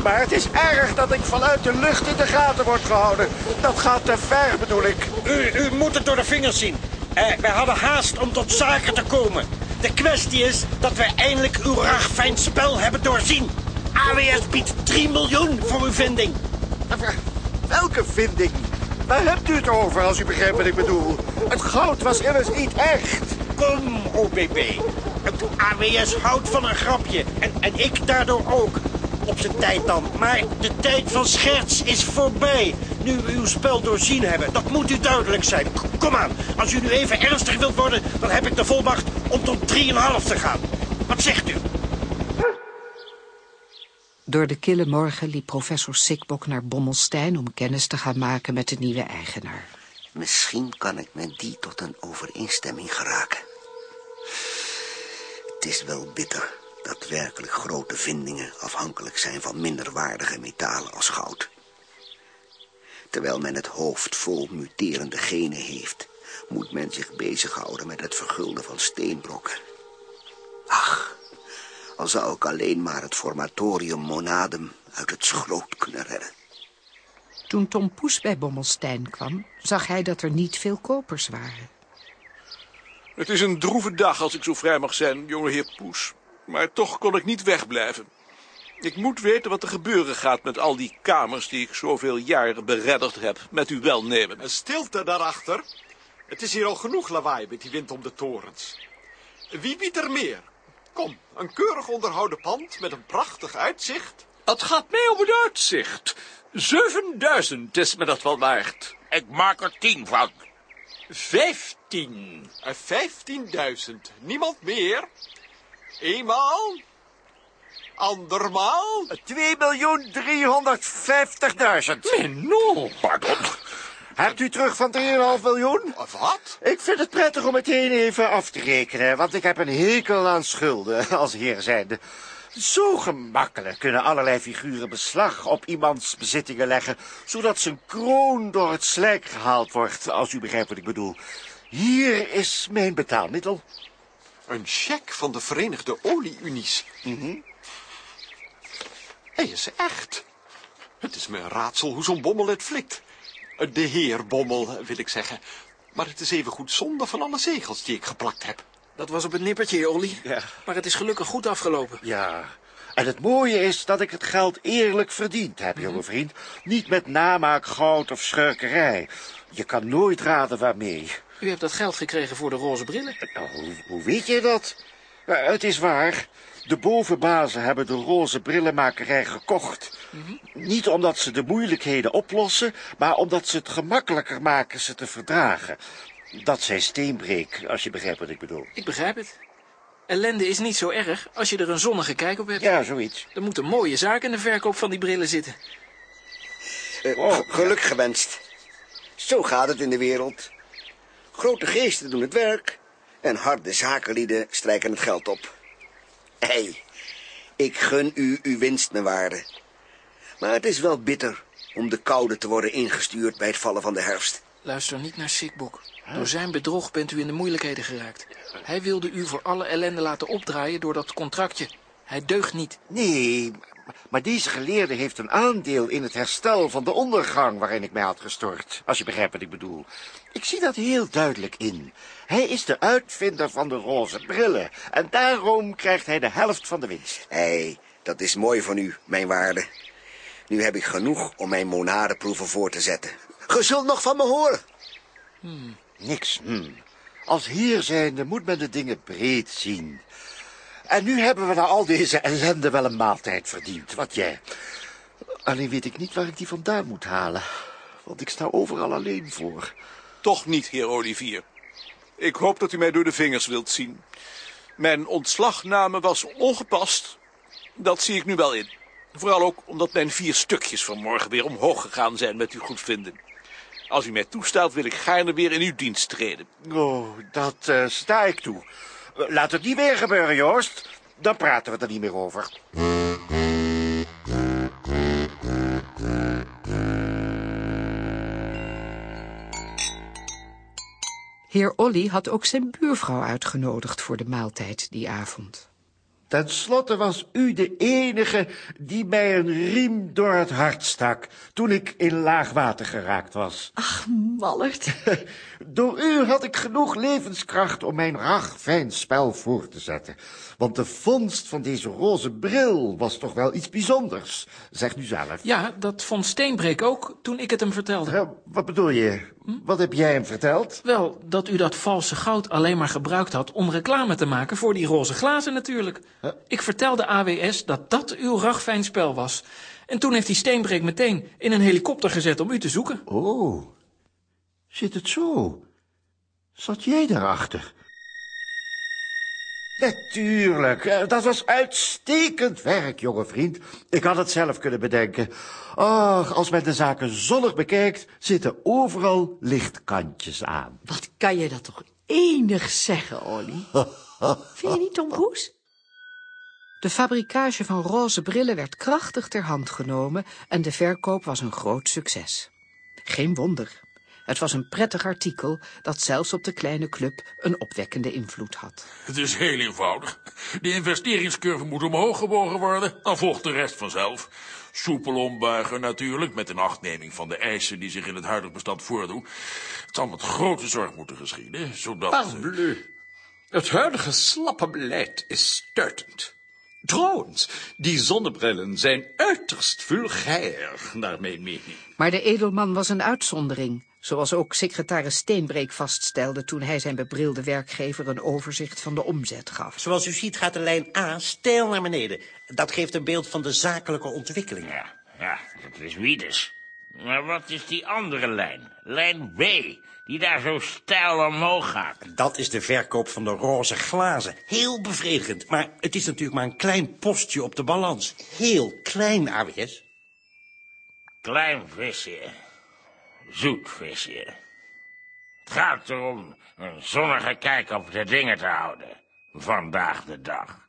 Maar het is erg dat ik vanuit de lucht in de gaten word gehouden. Dat gaat te ver, bedoel ik. U, u moet het door de vingers zien. Uh, wij hadden haast om tot zaken te komen. De kwestie is dat wij eindelijk uw ragfijn spel hebben doorzien. AWS biedt 3 miljoen voor uw vinding. Welke vinding? Waar hebt u het over, als u begrijpt wat ik bedoel? Het goud was immers niet echt. Kom, OBB. Het AWS houdt van een grapje. En, en ik daardoor ook. Op zijn tijd dan. Maar de tijd van scherts is voorbij. Nu we uw spel doorzien hebben. Dat moet u duidelijk zijn. Kom aan. Als u nu even ernstig wilt worden... dan heb ik de volmacht om tot 3,5 te gaan. Wat zegt u? Door de kille morgen liep professor Sikbok naar Bommelstein... om kennis te gaan maken met de nieuwe eigenaar. Misschien kan ik met die tot een overeenstemming geraken. Het is wel bitter dat werkelijk grote vindingen afhankelijk zijn van minderwaardige metalen als goud. Terwijl men het hoofd vol muterende genen heeft, moet men zich bezighouden met het vergulden van steenbrokken. Ach, al zou ik alleen maar het formatorium monadum uit het schroot kunnen redden. Toen Tom Poes bij Bommelstein kwam, zag hij dat er niet veel kopers waren. Het is een droeve dag als ik zo vrij mag zijn, jongeheer Poes. Maar toch kon ik niet wegblijven. Ik moet weten wat er gebeuren gaat met al die kamers die ik zoveel jaren beredderd heb, met uw welnemen. Een stilte daarachter. Het is hier al genoeg lawaai met die wind om de torens. Wie biedt er meer? Kom, een keurig onderhouden pand met een prachtig uitzicht. Het gaat mij om het uitzicht. 7000 is me dat wel waard. Ik maak er tien van. Vijftien. Vijftienduizend. Niemand meer? Eenmaal? Andermaal? 2 miljoen 350.000. Menno. Pardon. Hebt u terug van 3,5 miljoen? Wat? Ik vind het prettig om meteen even af te rekenen, want ik heb een hekel aan schulden als heer zijnde. Zo gemakkelijk kunnen allerlei figuren beslag op iemands bezittingen leggen, zodat zijn kroon door het slijk gehaald wordt, als u begrijpt wat ik bedoel. Hier is mijn betaalmiddel. Een cheque van de Verenigde Olie-Unies. Hij is echt. Het is me een raadsel hoe zo'n bommel het flikt. De heer Bommel, wil ik zeggen. Maar het is even goed zonde van alle zegels die ik geplakt heb. Dat was op het nippertje, Olly. Ja. Maar het is gelukkig goed afgelopen. Ja, en het mooie is dat ik het geld eerlijk verdiend heb, jonge vriend. Niet met namaak, goud of schurkerij. Je kan nooit raden waarmee. U hebt dat geld gekregen voor de roze brillen. Nou, hoe, weet je dat? Ja, het is waar. De bovenbazen hebben de roze brillenmakerij gekocht. Niet omdat ze de moeilijkheden oplossen, maar omdat ze het gemakkelijker maken ze te verdragen. Dat zei Steenbreek, als je begrijpt wat ik bedoel. Ik begrijp het. Ellende is niet zo erg als je er een zonnige kijk op hebt. Ja, zoiets. Er moet een mooie zaak in de verkoop van die brillen zitten. Eh, g- geluk gewenst. Zo gaat het in de wereld. Grote geesten doen het werk en harde zakenlieden strijken het geld op. Hé, hey, ik gun u uw winst, mijn waarde. Maar het is wel bitter om de koude te worden ingestuurd bij het vallen van de herfst. Luister niet naar Sikbok. Door zijn bedrog bent u in de moeilijkheden geraakt. Hij wilde u voor alle ellende laten opdraaien door dat contractje. Hij deugt niet. Nee, maar deze geleerde heeft een aandeel in het herstel van de ondergang waarin ik mij had gestort. Als je begrijpt wat ik bedoel. Ik zie dat heel duidelijk in. Hij is de uitvinder van de roze brillen. En daarom krijgt hij de helft van de winst. Hé, hey, dat is mooi van u, mijn waarde. Nu heb ik genoeg om mijn monadenproeven voor te zetten. Ge zult nog van me horen. Niks, hm. Als heer zijnde moet men de dingen breed zien. En nu hebben we na al deze ellende wel een maaltijd verdiend. Wat jij. Alleen weet ik niet waar ik die vandaan moet halen. Want ik sta overal alleen voor. Toch niet, heer Olivier. Ik hoop dat u mij door de vingers wilt zien. Mijn ontslagname was ongepast. Dat zie ik nu wel in. Vooral ook omdat mijn vier stukjes vanmorgen weer omhoog gegaan zijn met uw goedvinden. Als u mij toestaat, wil ik gaarne weer in uw dienst treden. Oh, dat eh, sta ik toe. Eh, Laat het niet weer gebeuren, Joost. Dan praten we er niet meer over. Heer Olly had ook zijn buurvrouw uitgenodigd voor de maaltijd die avond. Ten slotte was u de enige die mij een riem door het hart stak... toen ik in laag water geraakt was. Ach, Mallert. Door u had ik genoeg levenskracht om mijn ragfijn spel voor te zetten. Want de vondst van deze roze bril was toch wel iets bijzonders. Zeg nu zelf. Ja, dat vond Steenbreek ook toen ik het hem vertelde. Wat bedoel je? Wat heb jij hem verteld? Wel, dat u dat valse goud alleen maar gebruikt had om reclame te maken voor die roze glazen natuurlijk. Ik vertelde AWS dat dat uw ragfijn spel was. En toen heeft die Steenbreek meteen in een helikopter gezet om u te zoeken. Oh, zit het zo? Zat jij daarachter? Natuurlijk, eh, dat was uitstekend werk, jonge vriend. Ik had het zelf kunnen bedenken. Ach, als men de zaken zonnig bekijkt, zitten overal lichtkantjes aan. Wat kan je dat toch enig zeggen, Olly? Vind je niet, Tom Poes? De fabrikage van roze brillen werd krachtig ter hand genomen en de verkoop was een groot succes. Geen wonder. Het was een prettig artikel dat zelfs op de kleine club een opwekkende invloed had. Het is heel eenvoudig. De investeringscurve moet omhoog gebogen worden, dan volgt de rest vanzelf. Soepel ombuigen natuurlijk, met een achtneming van de eisen die zich in het huidige bestand voordoen. Het zal met grote zorg moeten geschieden, zodat... Parbleu. Het huidige slappe beleid is stuitend. Trouwens, die zonnebrillen zijn uiterst vulgair, naar mijn mening. Maar de edelman was een uitzondering, zoals ook secretaris Steenbreek vaststelde toen hij zijn bebrilde werkgever een overzicht van de omzet gaf. Zoals u ziet gaat de lijn A steil naar beneden. Dat geeft een beeld van de zakelijke ontwikkeling. Ja, ja, dat is Wiedes. Maar wat is die andere lijn? Lijn B, die daar zo steil omhoog gaat. Dat is de verkoop van de roze glazen. Heel bevredigend. Maar het is natuurlijk maar een klein postje op de balans. Heel klein, AWS. Klein visje. Zoet visje. Het gaat erom een zonnige kijk op de dingen te houden. Vandaag de dag.